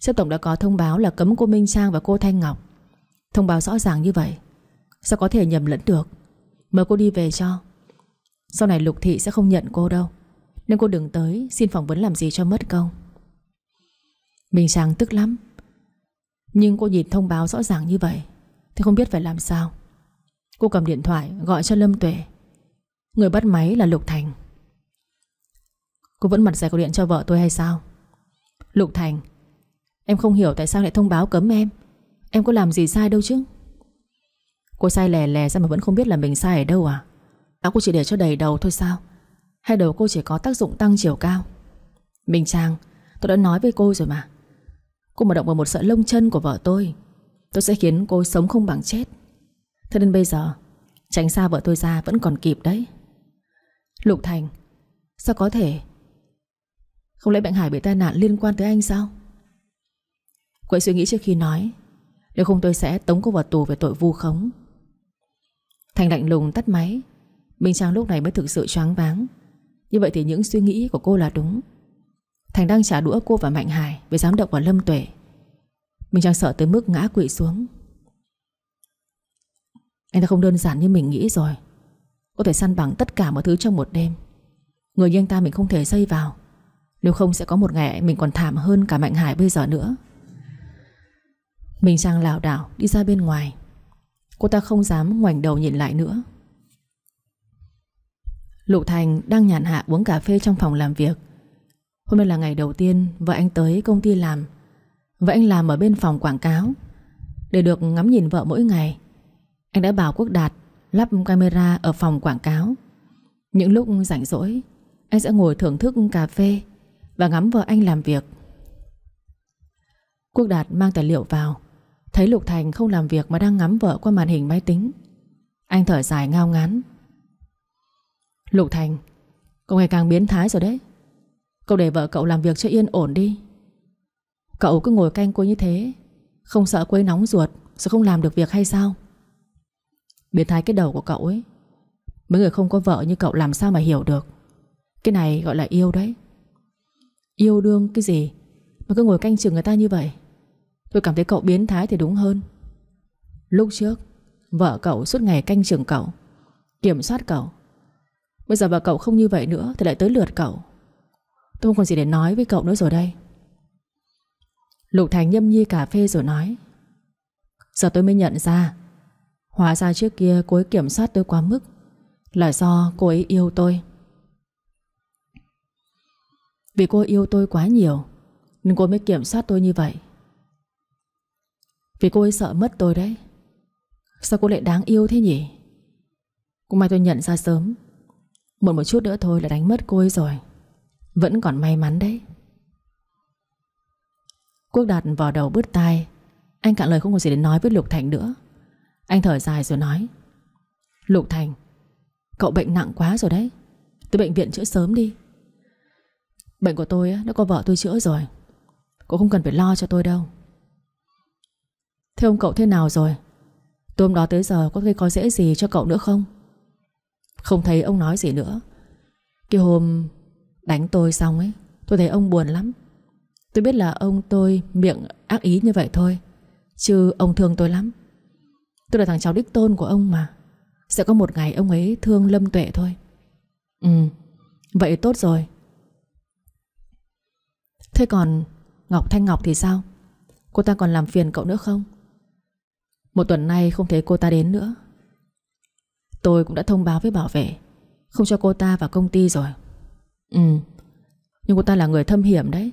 Speaker 1: Sếp tổng đã có thông báo là cấm cô Minh Trang và cô Thanh Ngọc. Thông báo rõ ràng như vậy, Sao có thể nhầm lẫn được? Mời cô đi về cho. Sau này Lục Thị sẽ không nhận cô đâu. Nên cô đừng tới, xin phỏng vấn làm gì cho mất công. Minh Trang tức lắm. Nhưng cô nhìn thông báo rõ ràng như vậy, Thì không biết phải làm sao. Cô cầm điện thoại gọi cho Lâm Tuệ. Người bắt máy là Lục Thành. Cô vẫn mặt dày gọi điện cho vợ tôi hay sao? Lục Thành, Em không hiểu tại sao lại thông báo cấm em. Em có làm gì sai đâu chứ? Cô sai lè lè ra mà vẫn không biết là mình sai ở đâu à? Áo cô chỉ để cho đầy đầu thôi sao? Hay đầu cô chỉ có tác dụng tăng chiều cao. Minh Trang, Tôi đã nói với cô rồi mà. Cô mà động vào một sợi lông chân của vợ tôi Tôi sẽ khiến cô sống không bằng chết. Thế nên bây giờ, Tránh xa vợ tôi ra vẫn còn kịp đấy. Lục Thành, Sao có thể? Không lẽ Mạnh Hải bị tai nạn liên quan tới anh sao? Quậy suy nghĩ trước khi nói, Nếu không tôi sẽ tống cô vào tù về tội vu khống. Thành lạnh lùng tắt máy, Minh Trang lúc này mới thực sự choáng váng. Như vậy thì những suy nghĩ của cô là đúng. Thành đang trả đũa cô và Mạnh Hải Vì dám động vào Lâm Tuệ. Minh Trang sợ tới mức ngã quỵ xuống. Anh ta không đơn giản như mình nghĩ rồi. Có thể săn bằng tất cả mọi thứ trong một đêm. Người như anh ta mình không thể dây vào. Nếu không sẽ có một ngày mình còn thảm hơn cả Mạnh Hải bây giờ nữa. Mình Trang lảo đảo, đi ra bên ngoài. Cô ta không dám ngoảnh đầu nhìn lại nữa. Lục Thành đang nhàn hạ uống cà phê trong phòng làm việc. Hôm nay là ngày đầu tiên Vợ anh tới công ty làm. Vợ anh làm ở bên phòng quảng cáo. Để được ngắm nhìn vợ mỗi ngày, Anh đã bảo Quốc Đạt Lắp camera ở phòng quảng cáo. Những lúc rảnh rỗi, Anh sẽ ngồi thưởng thức cà phê. Và ngắm vợ anh làm việc. Quốc Đạt mang tài liệu vào, Thấy Lục Thành không làm việc Mà đang ngắm vợ qua màn hình máy tính. Anh thở dài ngao ngán. Lục Thành, Cậu ngày càng biến thái rồi đấy. Cậu để vợ cậu làm việc cho yên ổn đi. Cậu cứ ngồi canh cô như thế, Không sợ quấy nóng ruột Sẽ không làm được việc hay sao? Biến thái cái đầu của cậu ấy. Mấy người không có vợ như cậu làm sao mà hiểu được. Cái này gọi là yêu đấy. Yêu đương cái gì? Mà cứ ngồi canh chừng người ta như vậy. Tôi cảm thấy cậu biến thái thì đúng hơn. Lúc trước, Vợ cậu suốt ngày canh chừng cậu, Kiểm soát cậu. Bây giờ vợ cậu không như vậy nữa Thì lại tới lượt cậu. Tôi không còn gì để nói với cậu nữa rồi đây. Lục Thành nhâm nhi cà phê rồi nói, Giờ tôi mới nhận ra, Hóa ra trước kia cô ấy kiểm soát tôi quá mức Là do cô ấy yêu tôi. Vì cô yêu tôi quá nhiều, Nên cô mới kiểm soát tôi như vậy. Vì cô ấy sợ mất tôi đấy. Sao cô lại đáng yêu thế nhỉ? Cũng may tôi nhận ra sớm. Một một chút nữa thôi là đánh mất cô ấy rồi. Vẫn còn may mắn đấy. Quốc đạt vào đầu bứt tai. Anh cạn lời không có gì để nói với Lục Thành nữa. Anh thở dài rồi nói, Lục Thành, Cậu bệnh nặng quá rồi đấy. Tới bệnh viện chữa sớm đi. Bệnh của tôi đã có vợ tôi chữa rồi. Cô không cần phải lo cho tôi đâu. Thế ông cậu thế nào rồi? Tôi hôm đó tới giờ có gây có dễ gì cho cậu nữa không? Không thấy ông nói gì nữa. Cái hôm đánh tôi xong ấy, Tôi thấy ông buồn lắm. Tôi biết là ông tôi miệng ác ý như vậy thôi, Chứ ông thương tôi lắm. Tôi là thằng cháu đích tôn của ông mà. Sẽ có một ngày ông ấy thương Lâm Tuệ thôi. Ừ Vậy tốt rồi. Thế còn Ngọc Thanh Ngọc thì sao? Cô ta còn làm phiền cậu nữa không? Một tuần nay không thấy cô ta đến nữa. Tôi cũng đã thông báo với bảo vệ. Không cho cô ta vào công ty rồi. Ừ Nhưng cô ta là người thâm hiểm đấy.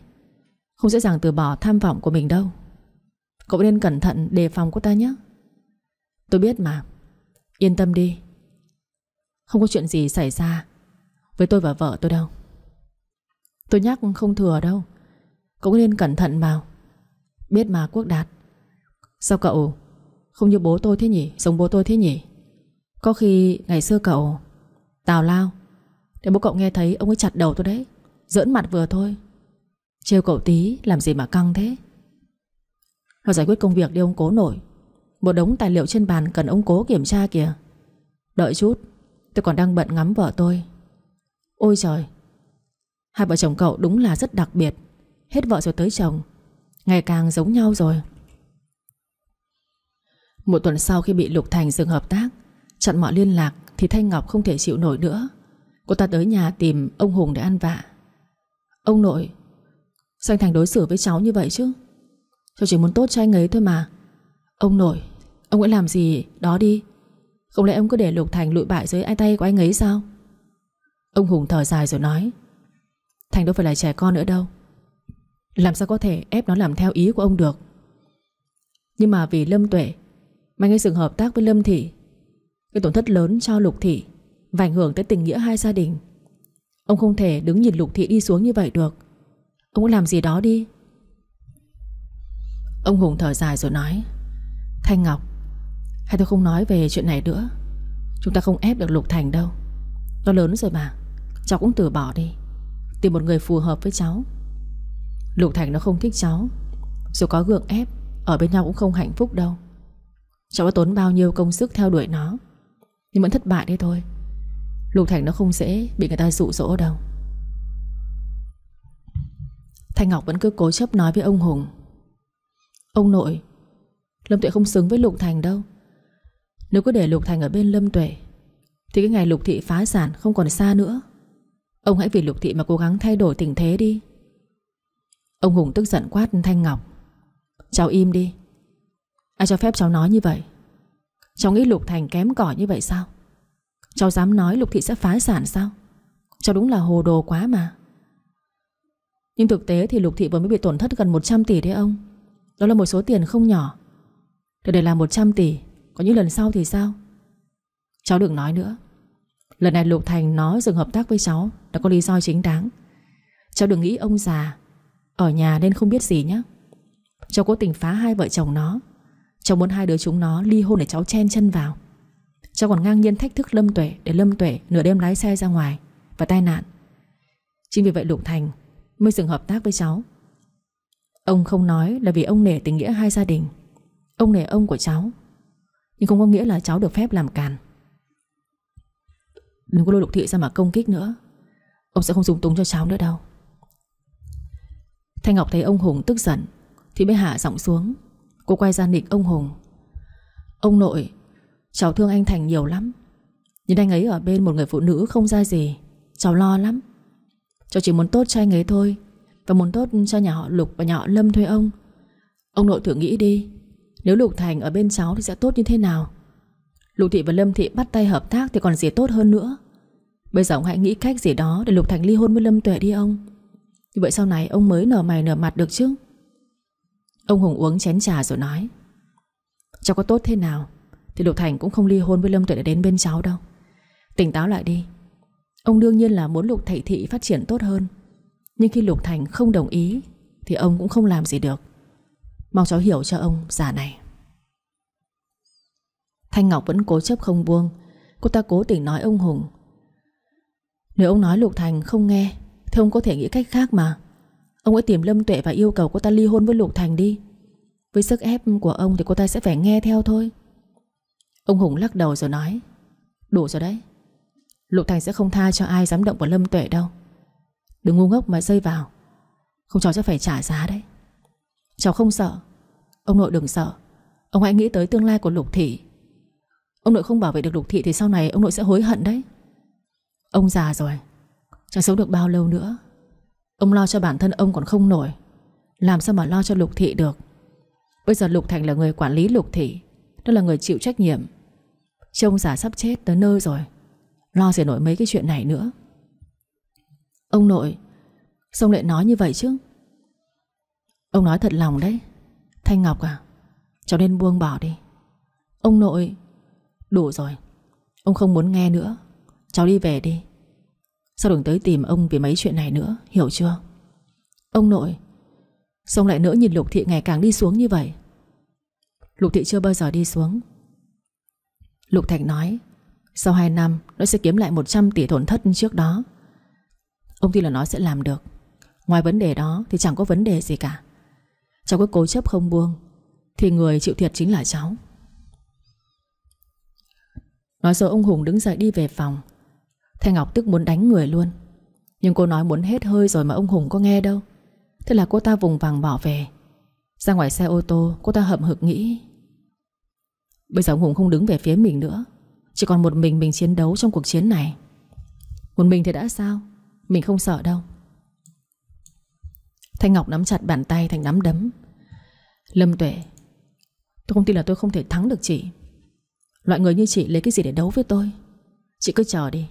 Speaker 1: Không dễ dàng từ bỏ tham vọng của mình đâu. Cậu nên cẩn thận đề phòng cô ta nhé. Tôi biết mà. Yên tâm đi. Không có chuyện gì xảy ra Với tôi và vợ tôi đâu. Tôi nhắc không thừa đâu cũng nên cẩn thận vào. Biết mà, Quốc Đạt. Sao cậu không như bố tôi thế nhỉ? Giống bố tôi thế nhỉ? Có khi ngày xưa cậu Tào lao, Để bố cậu nghe thấy ông ấy chặt đầu tôi đấy. Giỡn mặt vừa thôi. Trêu cậu tí, làm gì mà căng thế? Nó giải quyết công việc đi, ông cố nổi Một đống tài liệu trên bàn cần ông cố kiểm tra kìa. Đợi chút, Tôi còn đang bận ngắm vợ tôi. Ôi trời, Hai vợ chồng cậu đúng là rất đặc biệt. Hết vợ rồi tới chồng, Ngày càng giống nhau rồi. Một tuần sau khi bị Lục Thành dừng hợp tác, Chặn mọi liên lạc Thì Thanh Ngọc không thể chịu nổi nữa. Cô ta tới nhà tìm ông Hùng để ăn vạ. Ông nội Sao anh Thành đối xử với cháu như vậy chứ? Cháu chỉ muốn tốt cho anh ấy thôi mà. Ông nội, Ông ấy làm gì đó đi. Không lẽ ông cứ để Lục Thành lụi bại dưới ai tay của anh ấy sao? Ông Hùng thở dài rồi nói, Thành đâu phải là trẻ con nữa đâu. Làm sao có thể ép nó làm theo ý của ông được? Nhưng mà vì Lâm Tuệ, Mà ngay sự hợp tác với Lâm Thị, Cái tổn thất lớn cho Lục Thị Và ảnh hưởng tới tình nghĩa hai gia đình, Ông không thể đứng nhìn Lục Thị đi xuống như vậy được. Ông làm gì đó đi. Ông Hùng thở dài rồi nói, Thanh Ngọc, Hay tôi không nói về chuyện này nữa. Chúng ta không ép được Lục Thành đâu. Nó lớn rồi mà, Cháu cũng từ bỏ đi. Tìm một người phù hợp với cháu. Lục Thành nó không thích cháu. Dù có gượng ép, Ở bên nhau cũng không hạnh phúc đâu. Cháu đã tốn bao nhiêu công sức theo đuổi nó, Nhưng vẫn thất bại đấy thôi. Lục Thành nó không dễ bị người ta dụ dỗ đâu. Thanh Ngọc vẫn cứ cố chấp nói với ông Hùng. Ông nội, Lâm Tuệ không xứng với Lục Thành đâu. Nếu cứ để Lục Thành ở bên Lâm Tuệ, Thì cái ngày Lục Thị phá sản không còn xa nữa. Ông hãy vì Lục Thị mà cố gắng thay đổi tình thế đi. Ông Hùng tức giận quát Thanh Ngọc. Cháu im đi. Ai cho phép cháu nói như vậy? Cháu nghĩ Lục Thành kém cỏi như vậy sao? Cháu dám nói Lục Thị sẽ phá sản sao? Cháu đúng là hồ đồ quá mà. Nhưng thực tế thì Lục Thị vừa mới bị tổn thất gần 100 tỷ đấy ông. Đó là một số tiền không nhỏ. Để để làm 100 tỷ, Có những lần sau thì sao? Cháu đừng nói nữa. Lần này Lục Thành nó dừng hợp tác với cháu, Đã có lý do chính đáng. Cháu đừng nghĩ ông già ở nhà nên không biết gì nhé Cháu cố tình phá hai vợ chồng nó. Cháu muốn hai đứa chúng nó ly hôn để cháu chen chân vào. Cháu còn ngang nhiên thách thức Lâm Tuệ Để Lâm Tuệ nửa đêm lái xe ra ngoài Và tai nạn. Chính vì vậy Lục Thành mới dừng hợp tác với cháu. Ông không nói là vì ông nể tình nghĩa hai gia đình. Ông nể ông của cháu. Nhưng không có nghĩa là cháu được phép làm càn. Đừng có lôi lục thị ra mà công kích nữa. Ông sẽ không dùng túng cho cháu nữa đâu. Thanh Ngọc thấy ông Hùng tức giận, Thì mới hạ giọng xuống. Cô quay ra nịnh ông Hùng. Ông nội, Cháu thương anh Thành nhiều lắm. Nhưng anh ấy ở bên một người phụ nữ không ra gì, Cháu lo lắm. Cháu chỉ muốn tốt cho anh ấy thôi, Và muốn tốt cho nhà họ Lục và nhà họ Lâm thôi ông. Ông nội thử nghĩ đi, Nếu Lục Thành ở bên cháu thì sẽ tốt như thế nào? Lục Thị và Lâm Thị bắt tay hợp tác Thì còn gì tốt hơn nữa. Bây giờ ông hãy nghĩ cách gì đó Để Lục Thành ly hôn với Lâm Tuệ đi ông. Như vậy sau này ông mới nở mày nở mặt được chứ? Ông Hùng uống chén trà rồi nói. Cháu có tốt thế nào Thì Lục Thành cũng không ly hôn với Lâm Tuệ để đến bên cháu đâu. Tỉnh táo lại đi. Ông đương nhiên là muốn Lục Thầy Thị phát triển tốt hơn. Nhưng khi Lục Thành không đồng ý Thì ông cũng không làm gì được. Mong cháu hiểu cho ông già này. Thanh Ngọc vẫn cố chấp không buông. Cô ta cố tình nói ông Hùng. Nếu ông nói Lục Thành không nghe Thế ông có thể nghĩ cách khác mà. Ông hãy tìm Lâm Tuệ và yêu cầu cô ta ly hôn với Lục Thành đi. Với sức ép của ông Thì cô ta sẽ phải nghe theo thôi. Ông Hùng lắc đầu rồi nói, Đủ rồi đấy. Lục Thành sẽ không tha cho ai dám động vào Lâm Tuệ đâu. Đừng ngu ngốc mà dây vào. Không, cháu sẽ phải trả giá đấy. Cháu không sợ. Ông nội đừng sợ. Ông hãy nghĩ tới tương lai của Lục Thị. Ông nội không bảo vệ được Lục Thị Thì sau này ông nội sẽ hối hận đấy. Ông già rồi. Chẳng sống được bao lâu nữa? Ông lo cho bản thân ông còn không nổi. Làm sao mà lo cho Lục Thị được? Bây giờ Lục Thành là người quản lý Lục Thị, Đó là người chịu trách nhiệm. Trông già sắp chết tới nơi rồi, Lo gì nổi mấy cái chuyện này nữa. Ông nội, Sao lại nói như vậy chứ? Ông nói thật lòng đấy. Thanh Ngọc à Cháu nên buông bỏ đi. Ông nội, Đủ rồi, Ông không muốn nghe nữa. Cháu đi về đi. Sao đừng tới tìm ông vì mấy chuyện này nữa, Hiểu chưa? Ông nội Xong lại nữa nhìn Lục Thị ngày càng đi xuống như vậy? Lục Thị chưa bao giờ đi xuống. Lục Thạch nói, Sau 2 năm, Nó sẽ kiếm lại 100 tỷ tổn thất trước đó. Ông tin là nó sẽ làm được. Ngoài vấn đề đó thì chẳng có vấn đề gì cả. Cháu cứ cố chấp không buông, Thì người chịu thiệt chính là cháu. Nói rồi ông Hùng đứng dậy đi về phòng. Thanh Ngọc tức muốn đánh người luôn. Nhưng cô nói muốn hết hơi rồi mà ông Hùng có nghe đâu. Thế là cô ta vùng vàng bỏ về. Ra ngoài xe ô tô, Cô ta hậm hực nghĩ. Bây giờ ông Hùng không đứng về phía mình nữa. Chỉ còn một mình mình chiến đấu trong cuộc chiến này. Một mình thì đã sao? Mình không sợ đâu. Thanh Ngọc nắm chặt bàn tay thành nắm đấm. Lâm Tuệ, Tôi không tin là tôi không thể thắng được chị. Loại người như chị lấy cái gì để đấu với tôi? Chị cứ chờ đi.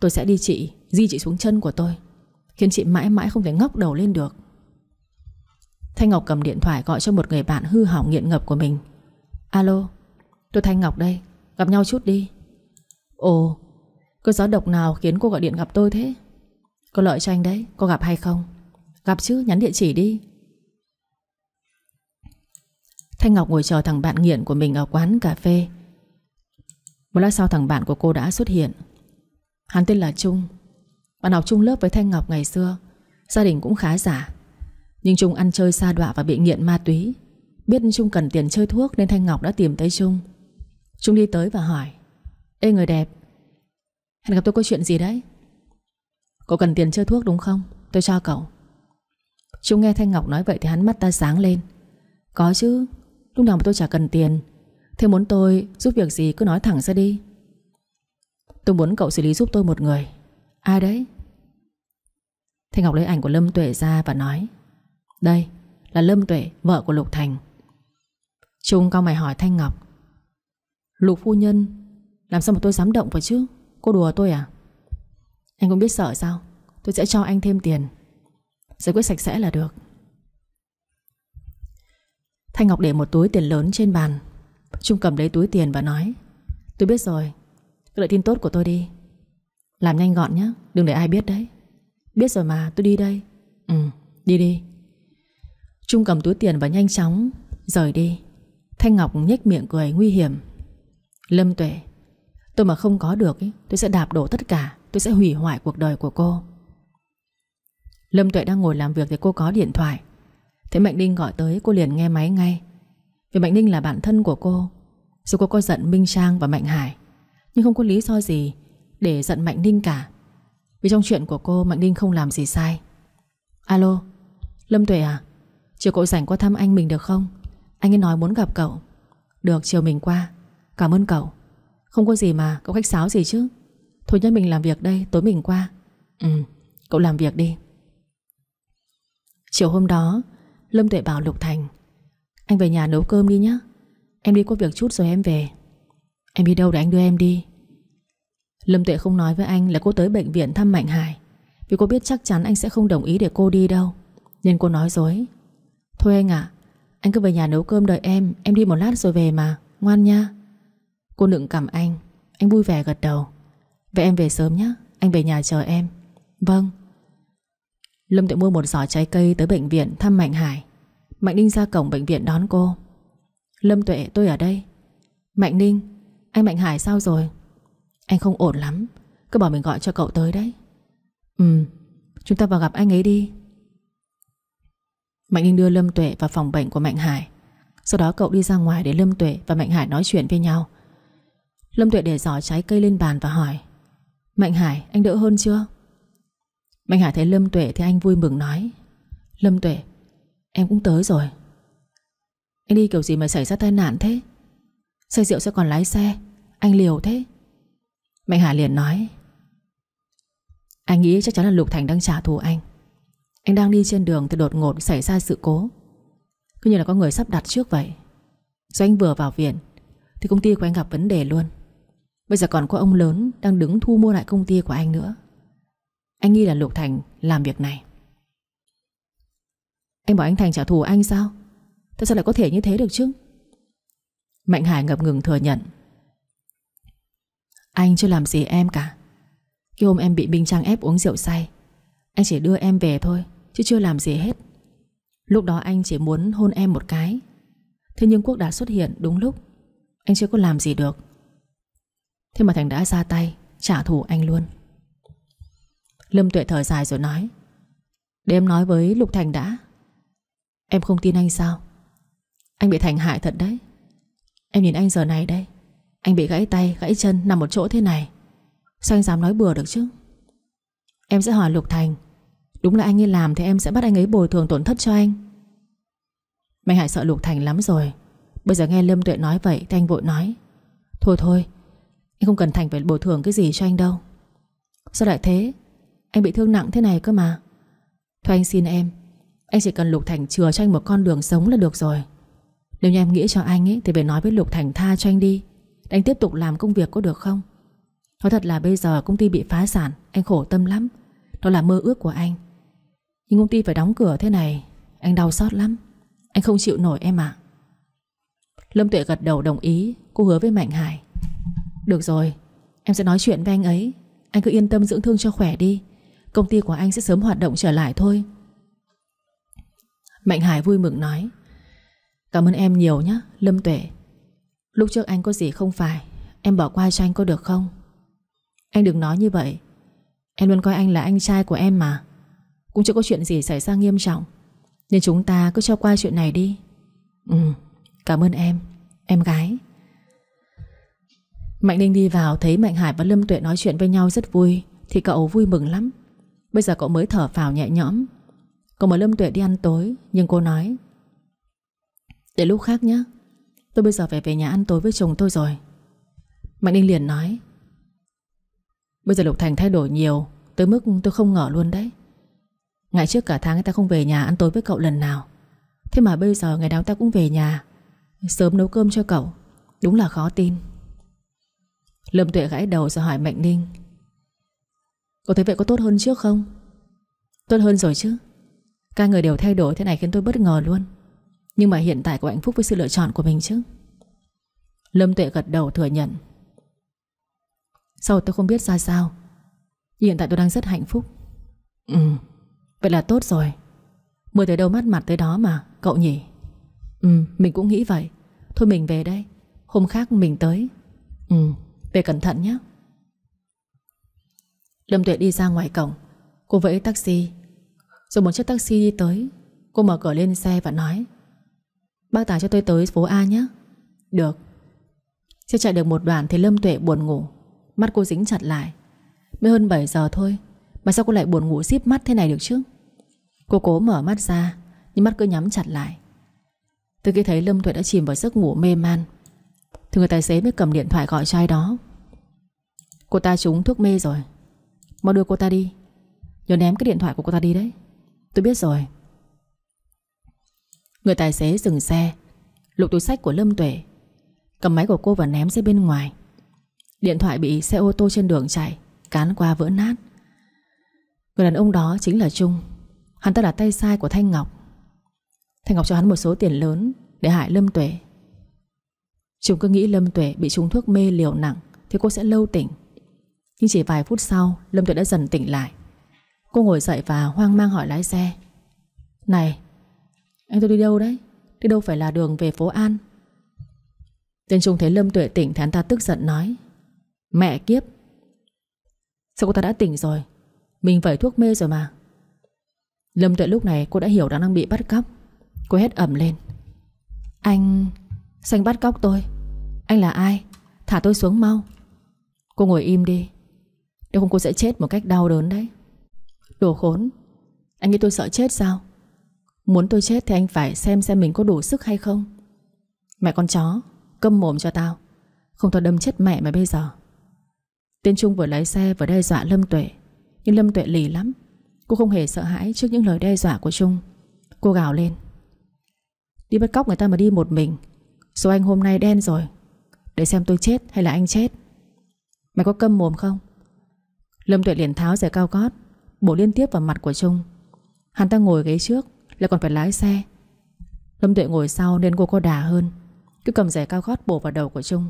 Speaker 1: Tôi sẽ đi chị, Di chị xuống chân của tôi, Khiến chị mãi mãi không thể ngóc đầu lên được. Thanh Ngọc cầm điện thoại gọi cho một người bạn hư hỏng nghiện ngập của mình. Alo, Tôi Thanh Ngọc đây, Gặp nhau chút đi. Ồ cơ gió độc nào khiến cô gọi điện gặp tôi thế? Có lợi cho anh đấy cô gặp hay không? Gặp chứ, nhắn địa chỉ đi. Thanh Ngọc ngồi chờ thằng bạn nghiện của mình ở quán cà phê. Một lát sau thằng bạn của cô đã xuất hiện. Hắn tên là Trung. Bạn học chung lớp với Thanh Ngọc ngày xưa. Gia đình cũng khá giả. Nhưng Trung ăn chơi xa đọa và bị nghiện ma túy. Biết Trung cần tiền chơi thuốc Nên Thanh Ngọc đã tìm tới Trung. Trung đi tới và hỏi, Ê người đẹp, Hẹn gặp tôi có chuyện gì đấy? Cậu cần tiền chơi thuốc đúng không? Tôi cho cậu. Trung nghe Thanh Ngọc nói vậy thì hắn mắt ta sáng lên. Có chứ, Lúc nào mà tôi chả cần tiền, Thế muốn tôi giúp việc gì cứ nói thẳng ra đi. Tôi muốn cậu xử lý giúp tôi một người. Ai đấy? Thanh Ngọc lấy ảnh của Lâm Tuệ ra và nói, Đây là Lâm Tuệ, Vợ của Lục Thành. Trung cao mày hỏi Thanh Ngọc, Lục phu nhân, Làm sao mà tôi dám động vào chứ? Cô đùa tôi à? Anh cũng biết sợ sao? Tôi sẽ cho anh thêm tiền. Giải quyết sạch sẽ là được. Thanh Ngọc để một túi tiền lớn trên bàn. Trung cầm lấy túi tiền và nói, Tôi biết rồi. Cứ đợi tin tốt của tôi đi. Làm nhanh gọn nhé Đừng để ai biết đấy. Biết rồi mà tôi đi đây. Ừ đi đi. Trung cầm túi tiền và nhanh chóng Rời đi. Thanh Ngọc nhếch miệng cười nguy hiểm. Lâm Tuệ Tôi mà không có được ý, Tôi sẽ đạp đổ tất cả Tôi sẽ hủy hoại cuộc đời của cô. Lâm Tuệ đang ngồi làm việc thì cô có điện thoại. Thế Mạnh Ninh gọi tới cô liền nghe máy ngay. Vì Mạnh Ninh là bạn thân của cô Dù cô có giận Minh Trang và Mạnh Hải nhưng không có lý do gì Để giận Mạnh Ninh cả. Vì trong chuyện của cô, Mạnh Ninh không làm gì sai. Alo, Lâm Tuệ à? Chiều cậu rảnh qua thăm anh mình được không? Anh ấy nói muốn gặp cậu. Được, chiều mình qua. Cảm ơn cậu. Không có gì mà, cậu khách sáo gì chứ? Thôi nhá mình làm việc đây, tối mình qua. Ừ cậu làm việc đi. Chiều hôm đó, Lâm Tuệ bảo Lục Thành, Anh về nhà nấu cơm đi nhé Em đi có việc chút rồi em về. Em đi đâu để anh đưa em đi? Lâm Tuệ không nói với anh là cô tới bệnh viện thăm Mạnh Hải. Vì cô biết chắc chắn anh sẽ không đồng ý để cô đi đâu. Nên cô nói dối. Thôi anh ạ, Anh cứ về nhà nấu cơm đợi em Em đi một lát rồi về mà, Ngoan nha. Cô nựng cầm anh Anh vui vẻ gật đầu. Vậy em về sớm nhé Anh về nhà chờ em. Vâng. Lâm Tuệ mua một giỏ trái cây tới bệnh viện thăm Mạnh Hải. Mạnh Ninh ra cổng bệnh viện đón cô. Lâm Tuệ, tôi ở đây. Mạnh Ninh, Anh Mạnh Hải sao rồi? Anh không ổn lắm. Cứ bảo mình gọi cho cậu tới đấy. Ừ Chúng ta vào gặp anh ấy đi. Mạnh Ninh đưa Lâm Tuệ vào phòng bệnh của Mạnh Hải. Sau đó cậu đi ra ngoài để Lâm Tuệ và Mạnh Hải nói chuyện với nhau. Lâm Tuệ để giỏ trái cây lên bàn và hỏi, Mạnh Hải, anh đỡ hơn chưa? Mạnh Hải thấy Lâm Tuệ thì anh vui mừng nói, Lâm Tuệ, Em cũng tới rồi. Anh đi kiểu gì mà xảy ra tai nạn thế? Say rượu sẽ còn lái xe, Anh liều thế. Mạnh Hải liền nói, Anh nghĩ chắc chắn là Lục Thành đang trả thù anh. Anh đang đi trên đường thì đột ngột xảy ra sự cố. Cứ như là có người sắp đặt trước vậy. Do anh vừa vào viện Thì công ty của anh gặp vấn đề luôn. Bây giờ còn có ông lớn Đang đứng thu mua lại công ty của anh nữa. Anh nghi là Lục Thành làm việc này. Anh bảo anh Thành trả thù anh sao? Tại sao lại có thể như thế được chứ? Mạnh Hải ngập ngừng thừa nhận. Anh chưa làm gì em cả. Khi hôm em bị Minh Trang ép uống rượu say Anh chỉ đưa em về thôi, Chứ chưa làm gì hết. Lúc đó anh chỉ muốn hôn em một cái. Thế nhưng Quốc đã xuất hiện đúng lúc. Anh chưa có làm gì được. Thế mà Thành đã ra tay, Trả thù anh luôn. Lâm Tuệ thở dài rồi nói Để em nói với Lục Thành đã. Em không tin anh sao? Anh bị Thành hại thật đấy. Em nhìn anh giờ này đây. Anh bị gãy tay, gãy chân, nằm một chỗ thế này. Sao anh dám nói bừa được chứ? Em sẽ hỏi Lục Thành. Đúng là anh ấy làm thì em sẽ bắt anh ấy bồi thường tổn thất cho anh. Mạnh Hải sợ Lục Thành lắm rồi. Bây giờ nghe Lâm Tuệ nói vậy Thì anh vội nói. Thôi thôi Anh không cần Thành phải bồi thường cái gì cho anh đâu. Sao lại thế? Anh bị thương nặng thế này cơ mà. Thôi anh xin em. Anh chỉ cần Lục Thành chừa cho anh một con đường sống là được rồi. Nếu như em nghĩ cho anh ấy Thì phải nói với Lục Thành tha cho anh đi. Anh tiếp tục làm công việc có được không? Nói thật là bây giờ công ty bị phá sản, Anh khổ tâm lắm. Đó là mơ ước của anh. Nhưng công ty phải đóng cửa thế này, Anh đau xót lắm. Anh không chịu nổi em ạ. Lâm Tuệ gật đầu đồng ý, Cô hứa với Mạnh Hải. Được rồi, Em sẽ nói chuyện với anh ấy. Anh cứ yên tâm dưỡng thương cho khỏe đi. Công ty của anh sẽ sớm hoạt động trở lại thôi. Mạnh Hải vui mừng nói. Cảm ơn em nhiều nhé Lâm Tuệ. Lúc trước anh có gì không phải, Em bỏ qua cho anh có được không? Anh đừng nói như vậy. Em luôn coi anh là anh trai của em mà. Cũng chưa có chuyện gì xảy ra nghiêm trọng. Nên chúng ta cứ cho qua chuyện này đi. Ừ Cảm ơn em. Em gái. Mạnh Ninh đi vào thấy Mạnh Hải và Lâm Tuệ nói chuyện với nhau rất vui, Thì cậu vui mừng lắm. Bây giờ cậu mới thở phào nhẹ nhõm. Cậu mời Lâm Tuệ đi ăn tối, Nhưng cô nói, Để lúc khác nhé Tôi bây giờ phải về nhà ăn tối với chồng tôi rồi. Mạnh Ninh liền nói, Bây giờ Lục Thành thay đổi nhiều, Tới mức tôi không ngờ luôn đấy. Ngày trước cả tháng người ta không về nhà ăn tối với cậu lần nào. Thế mà bây giờ ngày nào ta cũng về nhà, Sớm nấu cơm cho cậu, Đúng là khó tin. Lâm Tuệ gãi đầu rồi hỏi Mạnh Ninh Cậu thấy vậy có tốt hơn trước không? Tốt hơn rồi chứ. Các người đều thay đổi, thế này khiến tôi bất ngờ luôn. Nhưng mà hiện tại có hạnh phúc với sự lựa chọn của mình chứ. Lâm Tuệ gật đầu thừa nhận. Sau tôi không biết ra sao? Hiện tại tôi đang rất hạnh phúc. Ừ. Vậy là tốt rồi. Mưa tới đâu mắt mặt tới đó mà Cậu nhỉ? Ừ. Mình cũng nghĩ vậy. Thôi mình về đây. Hôm khác mình tới. Ừ. Về cẩn thận nhé. Lâm Tuệ đi ra ngoài cổng. Cô vẫy taxi. Rồi một chiếc taxi đi tới. Cô mở cửa lên xe và nói Bác tả cho tôi tới phố A nhé. Được. Chưa chạy được một đoạn thì Lâm Tuệ buồn ngủ. Mắt cô dính chặt lại. Mới hơn 7 giờ thôi, Mà sao cô lại buồn ngủ xíp mắt thế này được chứ? Cô cố mở mắt ra, Nhưng mắt cứ nhắm chặt lại. Từ khi thấy Lâm Tuệ đã chìm vào giấc ngủ mê man, Thì người tài xế mới cầm điện thoại gọi cho ai đó. Cô ta trúng thuốc mê rồi. Mau đưa cô ta đi. Nhớ ném cái điện thoại của cô ta đi đấy. Tôi biết rồi. Người tài xế dừng xe. Lục túi sách của Lâm Tuệ. Cầm máy của cô và ném ra bên ngoài. Điện thoại bị xe ô tô trên đường chạy, Cán qua vỡ nát. Người đàn ông đó chính là Trung. Hắn ta là tay sai của Thanh Ngọc. Thanh Ngọc cho hắn một số tiền lớn Để hại Lâm Tuệ. Trung cứ nghĩ Lâm Tuệ bị trúng thuốc mê liều nặng Thì cô sẽ lâu tỉnh. Nhưng chỉ vài phút sau, Lâm Tuệ đã dần tỉnh lại. Cô ngồi dậy và hoang mang hỏi lái xe. Này anh tôi đi đâu đấy? Đi đâu phải là đường về phố An? Tên Trung thấy Lâm Tuệ tỉnh Thì hắn ta tức giận nói, Mẹ kiếp! Sao cô ta đã tỉnh rồi? Mình phải thuốc mê rồi mà. Lâm Tuệ lúc này cô đã hiểu đang bị bắt cóc. Cô hét ẩm lên, Anh... xanh bắt cóc tôi? Anh là ai? Thả tôi xuống mau. Cô ngồi im đi. Nếu không cô sẽ chết một cách đau đớn đấy. Đồ khốn, Anh nghĩ tôi sợ chết sao? Muốn tôi chết thì anh phải xem xem mình có đủ sức hay không. Mẹ con chó, Câm mồm cho tao. Không tao đâm chết mẹ mày bây giờ. Tên Trung vừa lái xe vừa đe dọa Lâm Tuệ. Nhưng Lâm Tuệ lì lắm. Cô không hề sợ hãi trước những lời đe dọa của Trung. Cô gào lên. Đi bắt cóc người ta mà đi một mình. Số anh hôm nay đen rồi. Để xem tôi chết hay là anh chết. Mày có câm mồm không? Lâm Tuệ liền tháo giày cao gót, Bổ liên tiếp vào mặt của Trung. Hắn ta ngồi ghế trước. Lại còn phải lái xe. Lâm Tuệ ngồi sau nên cô có đà hơn, Cứ cầm giày cao gót bổ vào đầu của Trung.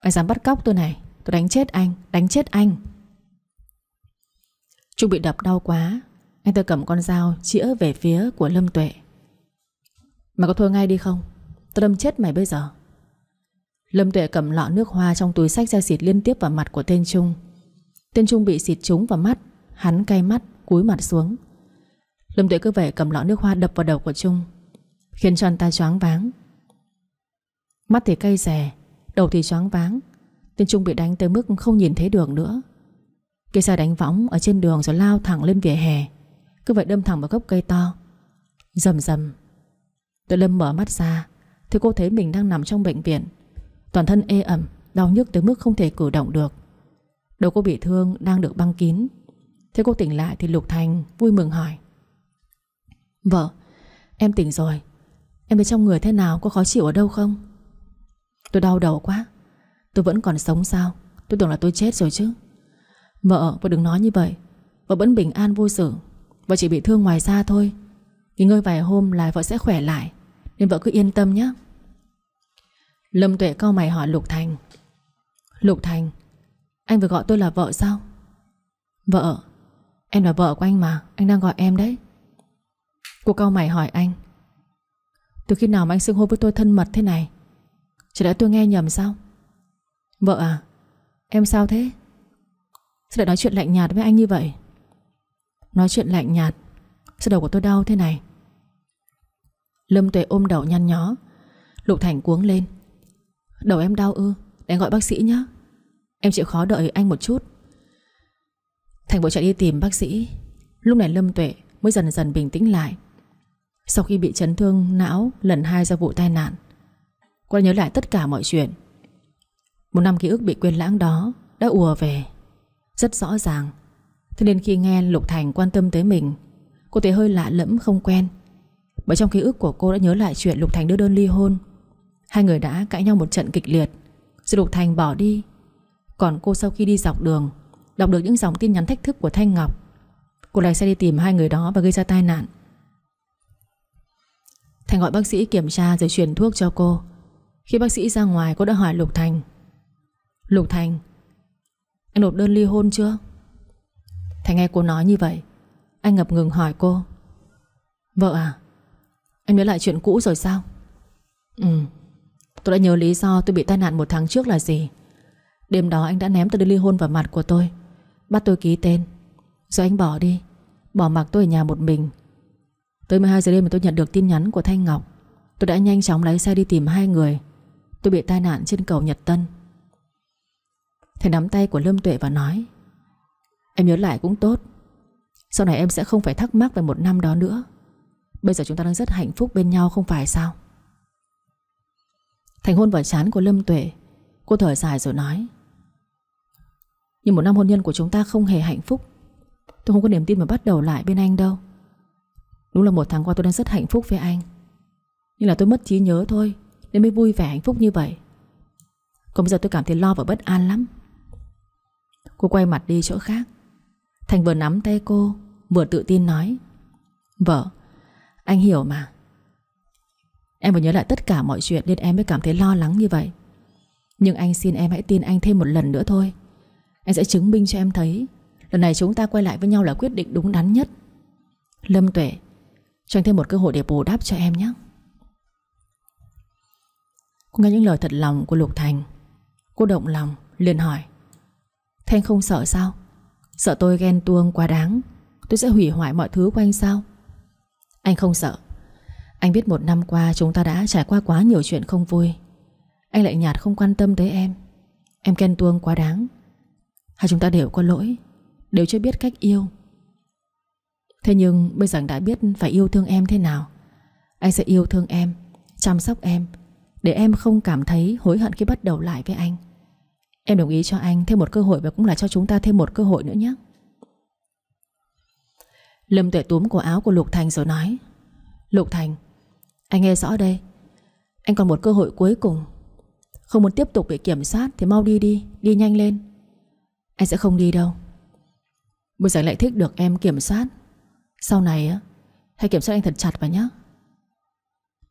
Speaker 1: Anh dám bắt cóc tôi này? Tôi đánh chết anh, Đánh chết anh. Trung bị đập đau quá, Anh ta cầm con dao chĩa về phía của Lâm Tuệ. Mày có thôi ngay đi không? Tôi đâm chết mày bây giờ. Lâm Tuệ cầm lọ nước hoa trong túi sách ra xịt liên tiếp vào mặt của tên Trung. Tên Trung bị xịt trúng vào mắt, Hắn cay mắt, cúi mặt xuống. Lâm Tuệ cứ vẻ cầm lọ nước hoa đập vào đầu của Trung, Khiến cho anh ta choáng váng. Mắt thì cay rè Đầu thì choáng váng Tên Trung bị đánh tới mức không nhìn thấy đường nữa. Cây xe đánh võng ở trên đường rồi lao thẳng lên vỉa hè, Cứ vậy đâm thẳng vào gốc cây to. Rầm rầm. Tôi Lâm mở mắt ra, Thì cô thấy mình đang nằm trong bệnh viện. Toàn thân ê ẩm, Đau nhức tới mức không thể cử động được. Đầu cô bị thương đang được băng kín. Thế cô tỉnh lại thì Lục Thành vui mừng hỏi. Vợ Em tỉnh rồi. Em thấy trong người thế nào có khó chịu ở đâu không? Tôi đau đầu quá. Tôi vẫn còn sống sao? Tôi tưởng là tôi chết rồi chứ. Vợ, vợ đừng nói như vậy. Vợ vẫn bình an vô sự. Vợ chỉ bị thương ngoài da thôi. Nghỉ ngơi vài hôm là vợ sẽ khỏe lại. Nên vợ cứ yên tâm nhé. Lâm Tuệ cao mày hỏi Lục Thành. Lục Thành Anh vừa gọi tôi là vợ sao? Vợ Em là vợ của anh mà. Anh đang gọi em đấy. Cô cao mày hỏi anh. Từ khi nào mà anh xưng hô với tôi thân mật thế này? Chỉ đã tôi nghe nhầm sao? Vợ à Em sao thế? Sao lại nói chuyện lạnh nhạt với anh như vậy? Nói chuyện lạnh nhạt, Sao đầu của tôi đau thế này? Lâm Tuệ ôm đầu nhăn nhó. Lục Thành cuống lên. Đầu em đau ư, Để gọi bác sĩ nhé Em chịu khó đợi anh một chút. Thành vội chạy đi tìm bác sĩ. Lúc này Lâm Tuệ mới dần dần bình tĩnh lại. Sau khi bị chấn thương não, Lần hai do vụ tai nạn. Cô nhớ lại tất cả mọi chuyện, Một năm ký ức bị quên lãng đó Đã ùa về. Rất rõ ràng. Thế nên khi nghe Lục Thành quan tâm tới mình, Cô thấy hơi lạ lẫm không quen. Bởi trong ký ức của cô đã nhớ lại chuyện Lục Thành đưa đơn ly hôn. Hai người đã cãi nhau một trận kịch liệt. Rồi Lục Thành bỏ đi. Còn cô sau khi đi dọc đường, Đọc được những dòng tin nhắn thách thức của Thanh Ngọc, Cô lại sẽ đi tìm hai người đó và gây ra tai nạn. Thành gọi bác sĩ kiểm tra rồi truyền thuốc cho cô. Khi bác sĩ ra ngoài, cô đã hỏi Lục Thành. Lục Thành, Anh nộp đơn ly hôn chưa? Thành nghe cô nói như vậy, Anh ngập ngừng hỏi cô. Vợ à Anh nhớ lại chuyện cũ rồi sao? Ừ Tôi đã nhớ lý do tôi bị tai nạn một tháng trước là gì. Đêm đó anh đã ném tờ đơn ly hôn vào mặt của tôi. Bắt tôi ký tên. Rồi anh bỏ đi, Bỏ mặc tôi ở nhà một mình. Tới 12 giờ đêm mà tôi nhận được tin nhắn của Thanh Ngọc. Tôi đã nhanh chóng lái xe đi tìm hai người. Tôi bị tai nạn trên cầu Nhật Tân. Thầy nắm tay của Lâm Tuệ và nói, Em nhớ lại cũng tốt. Sau này em sẽ không phải thắc mắc về một năm đó nữa. Bây giờ chúng ta đang rất hạnh phúc bên nhau, không phải sao? Thành hôn vào chán của Lâm Tuệ, Cô thở dài rồi nói, Nhưng một năm hôn nhân của chúng ta không hề hạnh phúc. Tôi không có niềm tin mà bắt đầu lại bên anh đâu. Đúng là một tháng qua tôi đang rất hạnh phúc với anh. Nhưng là tôi mất trí nhớ thôi, Nên mới vui vẻ hạnh phúc như vậy. Còn bây giờ tôi cảm thấy lo và bất an lắm. Cô quay mặt đi chỗ khác. Thành vừa nắm tay cô, Vừa tự tin nói. Vợ, Anh hiểu mà. Em vừa nhớ lại tất cả mọi chuyện Nên em mới cảm thấy lo lắng như vậy. Nhưng anh xin em hãy tin anh thêm một lần nữa thôi. Anh sẽ chứng minh cho em thấy, Lần này chúng ta quay lại với nhau là quyết định đúng đắn nhất. Lâm Tuệ cho anh thêm một cơ hội để bù đắp cho em nhé. Cô nghe những lời thật lòng của Lục Thành. Cô động lòng, liền hỏi. Thanh không sợ sao? Sợ tôi ghen tuông quá đáng. Tôi sẽ hủy hoại mọi thứ của anh sao? Anh không sợ. Anh biết một năm qua chúng ta đã trải qua quá nhiều chuyện không vui. Anh lại nhạt không quan tâm tới em. Em ghen tuông quá đáng. Hai chúng ta đều có lỗi. Đều chưa biết cách yêu. Thế nhưng bây giờ anh đã biết Phải yêu thương em thế nào. Anh sẽ yêu thương em Chăm sóc em Để em không cảm thấy hối hận khi bắt đầu lại với anh. Em đồng ý cho anh thêm một cơ hội Và cũng là cho chúng ta thêm một cơ hội nữa nhé. Lâm tuệ túm cổ áo của Lục Thành rồi nói Lục Thành Anh nghe rõ đây. Anh còn một cơ hội cuối cùng. Không muốn tiếp tục bị kiểm soát Thì mau đi đi, đi nhanh lên. Anh sẽ không đi đâu. Bây giờ lại thích được em kiểm soát sau này á, Hãy kiểm soát anh thật chặt vào nhé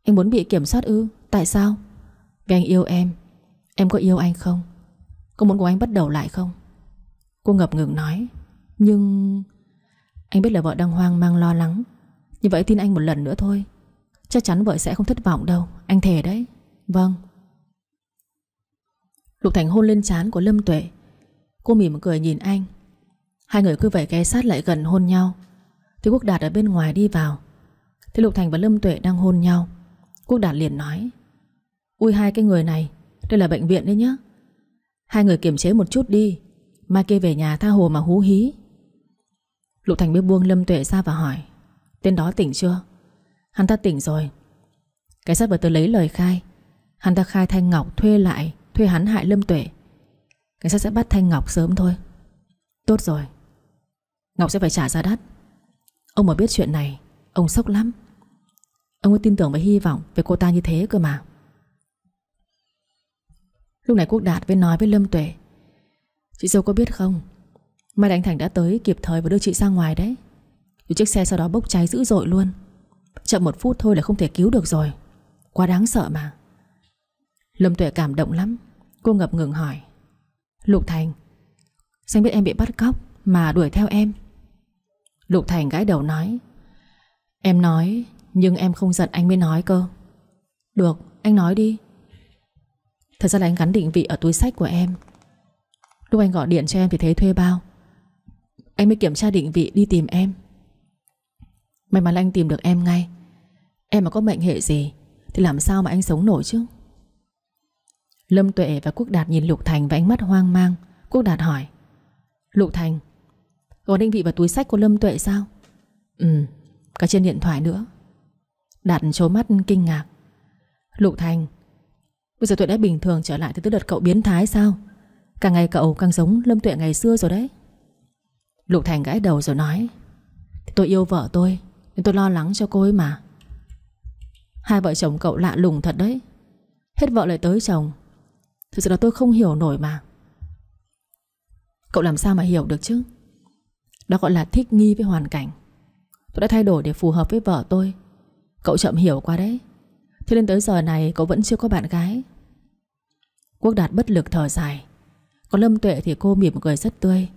Speaker 1: Anh muốn bị kiểm soát ư? Tại sao? Vì anh yêu em. Em có yêu anh không? Có muốn cùng anh bắt đầu lại không? Cô ngập ngừng nói. Nhưng Anh biết là vợ đang hoang mang, lo lắng. Như vậy tin anh một lần nữa thôi. Chắc chắn vợ sẽ không thất vọng đâu. Anh thề đấy. Vâng. Lục Thành hôn lên trán của Lâm Tuệ. Cô mỉm cười nhìn anh. Hai người cứ vậy ghé sát lại gần hôn nhau. Thì Quốc Đạt ở bên ngoài đi vào. Thì Lục Thành và Lâm Tuệ đang hôn nhau. Quốc Đạt liền nói, Ui hai cái người này, Đây là bệnh viện đấy nhá. Hai người kiềm chế một chút đi, Mai kia về nhà tha hồ mà hú hí. Lục Thành mới buông Lâm Tuệ ra và hỏi, Tên đó tỉnh chưa? Hắn ta tỉnh rồi. Cảnh sát vừa tới lấy lời khai, Hắn ta khai Thanh Ngọc thuê lại, Thuê hắn hại Lâm Tuệ. Cảnh sát sẽ bắt Thanh Ngọc sớm thôi. Tốt rồi. Ngọc sẽ phải trả giá đắt. Ông mà biết chuyện này, Ông sốc lắm. Ông ấy tin tưởng và hy vọng về cô ta như thế cơ mà. Lúc này Quốc Đạt mới nói với Lâm Tuệ, Chị dâu có biết không? Mai Đánh Thành đã tới kịp thời và đưa chị ra ngoài đấy. Vì chiếc xe sau đó bốc cháy dữ dội luôn. Chậm một phút thôi là không thể cứu được rồi. Quá đáng sợ mà. Lâm Tuệ cảm động lắm. Cô ngập ngừng hỏi, Lục Thành, Xanh biết em bị bắt cóc Mà đuổi theo em. Lục Thành gãi đầu nói, Em nói, Nhưng em không giận anh mới nói cơ. Được, anh nói đi. Thật ra là anh gắn định vị ở túi sách của em. Lúc anh gọi điện cho em thì thấy thuê bao. Anh mới kiểm tra định vị đi tìm em. May mắn anh tìm được em ngay. Em mà có mệnh hệ gì Thì làm sao mà anh sống nổi chứ? Lâm Tuệ và Quốc Đạt nhìn Lục Thành với ánh mắt hoang mang. Quốc Đạt hỏi, Lục Thành có định vị vào túi sách của Lâm Tuệ sao? Ừ Cả trên điện thoại nữa. Đạt trố mắt kinh ngạc. Lục Thành, Bây giờ Tuệ đã bình thường trở lại từ từ đợt cậu biến thái sao? Càng ngày cậu càng giống Lâm Tuệ ngày xưa rồi đấy. Lục Thành gãi đầu rồi nói Tôi yêu vợ tôi, Nên tôi lo lắng cho cô ấy mà. Hai vợ chồng cậu lạ lùng thật đấy. Hết vợ lại tới chồng. Thực sự là tôi không hiểu nổi mà. Cậu làm sao mà hiểu được chứ? Đó gọi là thích nghi với hoàn cảnh. Tôi đã thay đổi để phù hợp với vợ tôi. Cậu chậm hiểu qua đấy. Thế nên tới giờ này cậu vẫn chưa có bạn gái. Quốc đạt bất lực thở dài. Còn Lâm Tuệ thì cô mỉm cười rất tươi.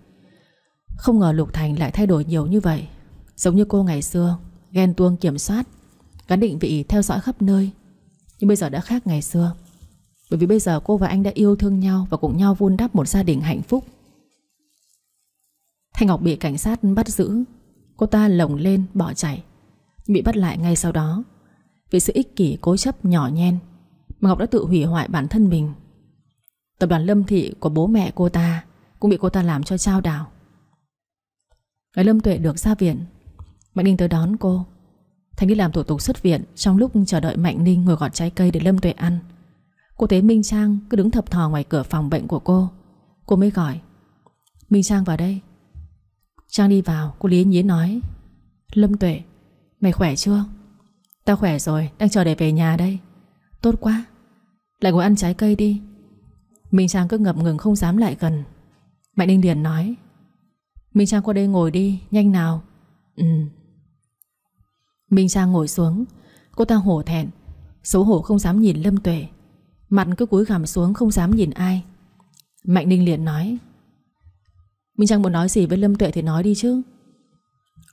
Speaker 1: Không ngờ Lục Thành lại thay đổi nhiều như vậy. Giống như cô ngày xưa, Ghen tuông kiểm soát, Gắn định vị theo dõi khắp nơi. Nhưng bây giờ đã khác ngày xưa. Bởi vì bây giờ cô và anh đã yêu thương nhau Và cùng nhau vun đắp một gia đình hạnh phúc. Thanh Ngọc bị cảnh sát bắt giữ. Cô ta lồng lên, bỏ chạy. Nhưng bị bắt lại ngay sau đó. Vì sự ích kỷ cố chấp nhỏ nhen, Mà Ngọc đã tự hủy hoại bản thân mình. Tập đoàn Lâm Thị của bố mẹ cô ta Cũng bị cô ta làm cho trao đảo. Ngày Lâm Tuệ được ra viện, Mạnh Ninh tới đón cô. Thành đi làm thủ tục xuất viện Trong lúc chờ đợi Mạnh Ninh ngồi gọt trái cây để Lâm Tuệ ăn. Cô thấy Minh Trang cứ đứng thập thò ngoài cửa phòng bệnh của cô. Cô mới gọi, Minh Trang vào đây. Trang đi vào, cô Lý Nhí nói. Lâm Tuệ, Mày khỏe chưa? Tao khỏe rồi, đang chờ để về nhà đây. Tốt quá. Lại ngồi ăn trái cây đi. Minh Trang cứ ngập ngừng không dám lại gần. Mạnh Ninh Điền nói. Minh Trang qua đây ngồi đi, nhanh nào. Ừ. Minh Trang ngồi xuống. Cô ta hổ thẹn. Xấu hổ không dám nhìn Lâm Tuệ. Mặt cứ cúi gằm xuống không dám nhìn ai. Mạnh Ninh liền nói. Minh Trang muốn nói gì với Lâm Tuệ thì nói đi chứ.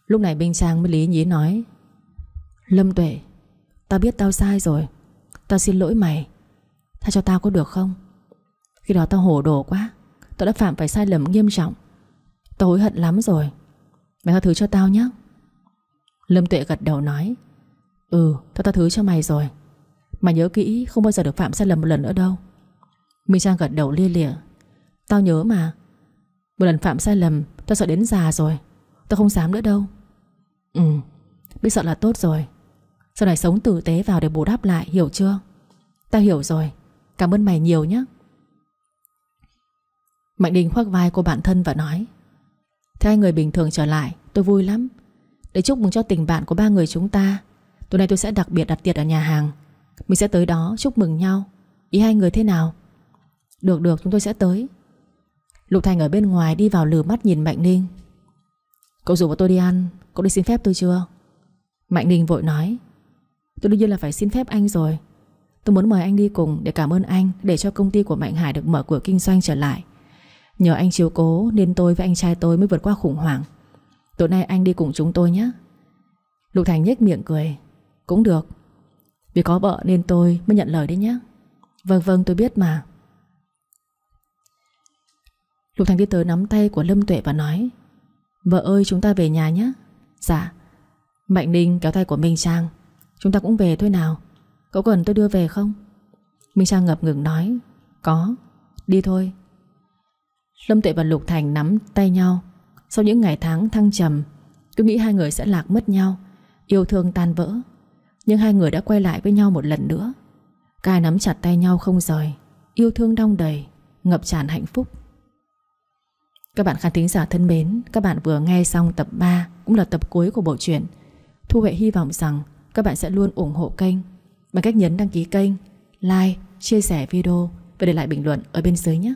Speaker 1: Lúc này Minh Trang mới lý nhí nói, Lâm Tuệ, Tao biết tao sai rồi. Tao xin lỗi mày. Tha cho tao có được không? Khi đó tao hổ đồ quá. Tao đã phạm phải sai lầm nghiêm trọng. Tao hối hận lắm rồi. Mày tha thứ cho tao nhé Lâm Tuệ gật đầu nói Ừ tao tha thứ cho mày rồi. Mà nhớ kỹ, không bao giờ được phạm sai lầm một lần nữa đâu. Minh Trang gật đầu lia lịa, Tao nhớ mà một lần phạm sai lầm Tao sợ đến già rồi. Tao không dám nữa đâu. Ừ. Biết sợ là tốt rồi. Sau này sống tử tế vào để bù đắp lại Hiểu chưa? Tao hiểu rồi. Cảm ơn mày nhiều nhé Mạnh Đình khoác vai cô bạn thân và nói Thế hai người bình thường trở lại Tôi vui lắm. Để chúc mừng cho tình bạn của ba người chúng ta. Tối nay tôi sẽ đặc biệt đặt tiệc ở nhà hàng. Mình sẽ tới đó chúc mừng nhau. Ý hai người thế nào? Được được chúng tôi sẽ tới Lục Thành ở bên ngoài đi vào lừa mắt nhìn Mạnh Ninh. Cậu rủ bọn tôi đi ăn, Cậu đi xin phép tôi chưa? Mạnh Ninh vội nói. Tôi đương nhiên là phải xin phép anh rồi. Tôi muốn mời anh đi cùng để cảm ơn anh, Để cho công ty của Mạnh Hải được mở cửa kinh doanh trở lại. Nhờ anh chiếu cố Nên tôi với anh trai tôi mới vượt qua khủng hoảng. Tối nay anh đi cùng chúng tôi nhé. Lục Thành nhếch miệng cười. Cũng được. Vì có vợ nên tôi mới nhận lời đấy nhé. Vâng vâng tôi biết mà. Lục Thành đi tới nắm tay của Lâm Tuệ và nói, Vợ ơi, chúng ta về nhà nhé. Dạ. Mạnh Ninh, kéo tay của Minh Trang, Chúng ta cũng về thôi nào. Cậu cần tôi đưa về không? Minh Trang ngập ngừng nói, Có, Đi thôi. Lâm Tuệ và Lục Thành nắm tay nhau. Sau những ngày tháng thăng trầm, Cứ nghĩ hai người sẽ lạc mất nhau, Yêu thương tan vỡ. Nhưng hai người đã quay lại với nhau một lần nữa. Cai nắm chặt tay nhau không rời, Yêu thương đong đầy, Ngập tràn hạnh phúc các bạn khán thính giả thân mến, các bạn vừa nghe xong tập 3 cũng là tập cuối của bộ truyện. Thu Huệ hy vọng rằng các bạn sẽ luôn ủng hộ kênh bằng cách nhấn đăng ký kênh, like, chia sẻ video và để lại bình luận ở bên dưới nhé.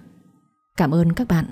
Speaker 1: Cảm ơn các bạn.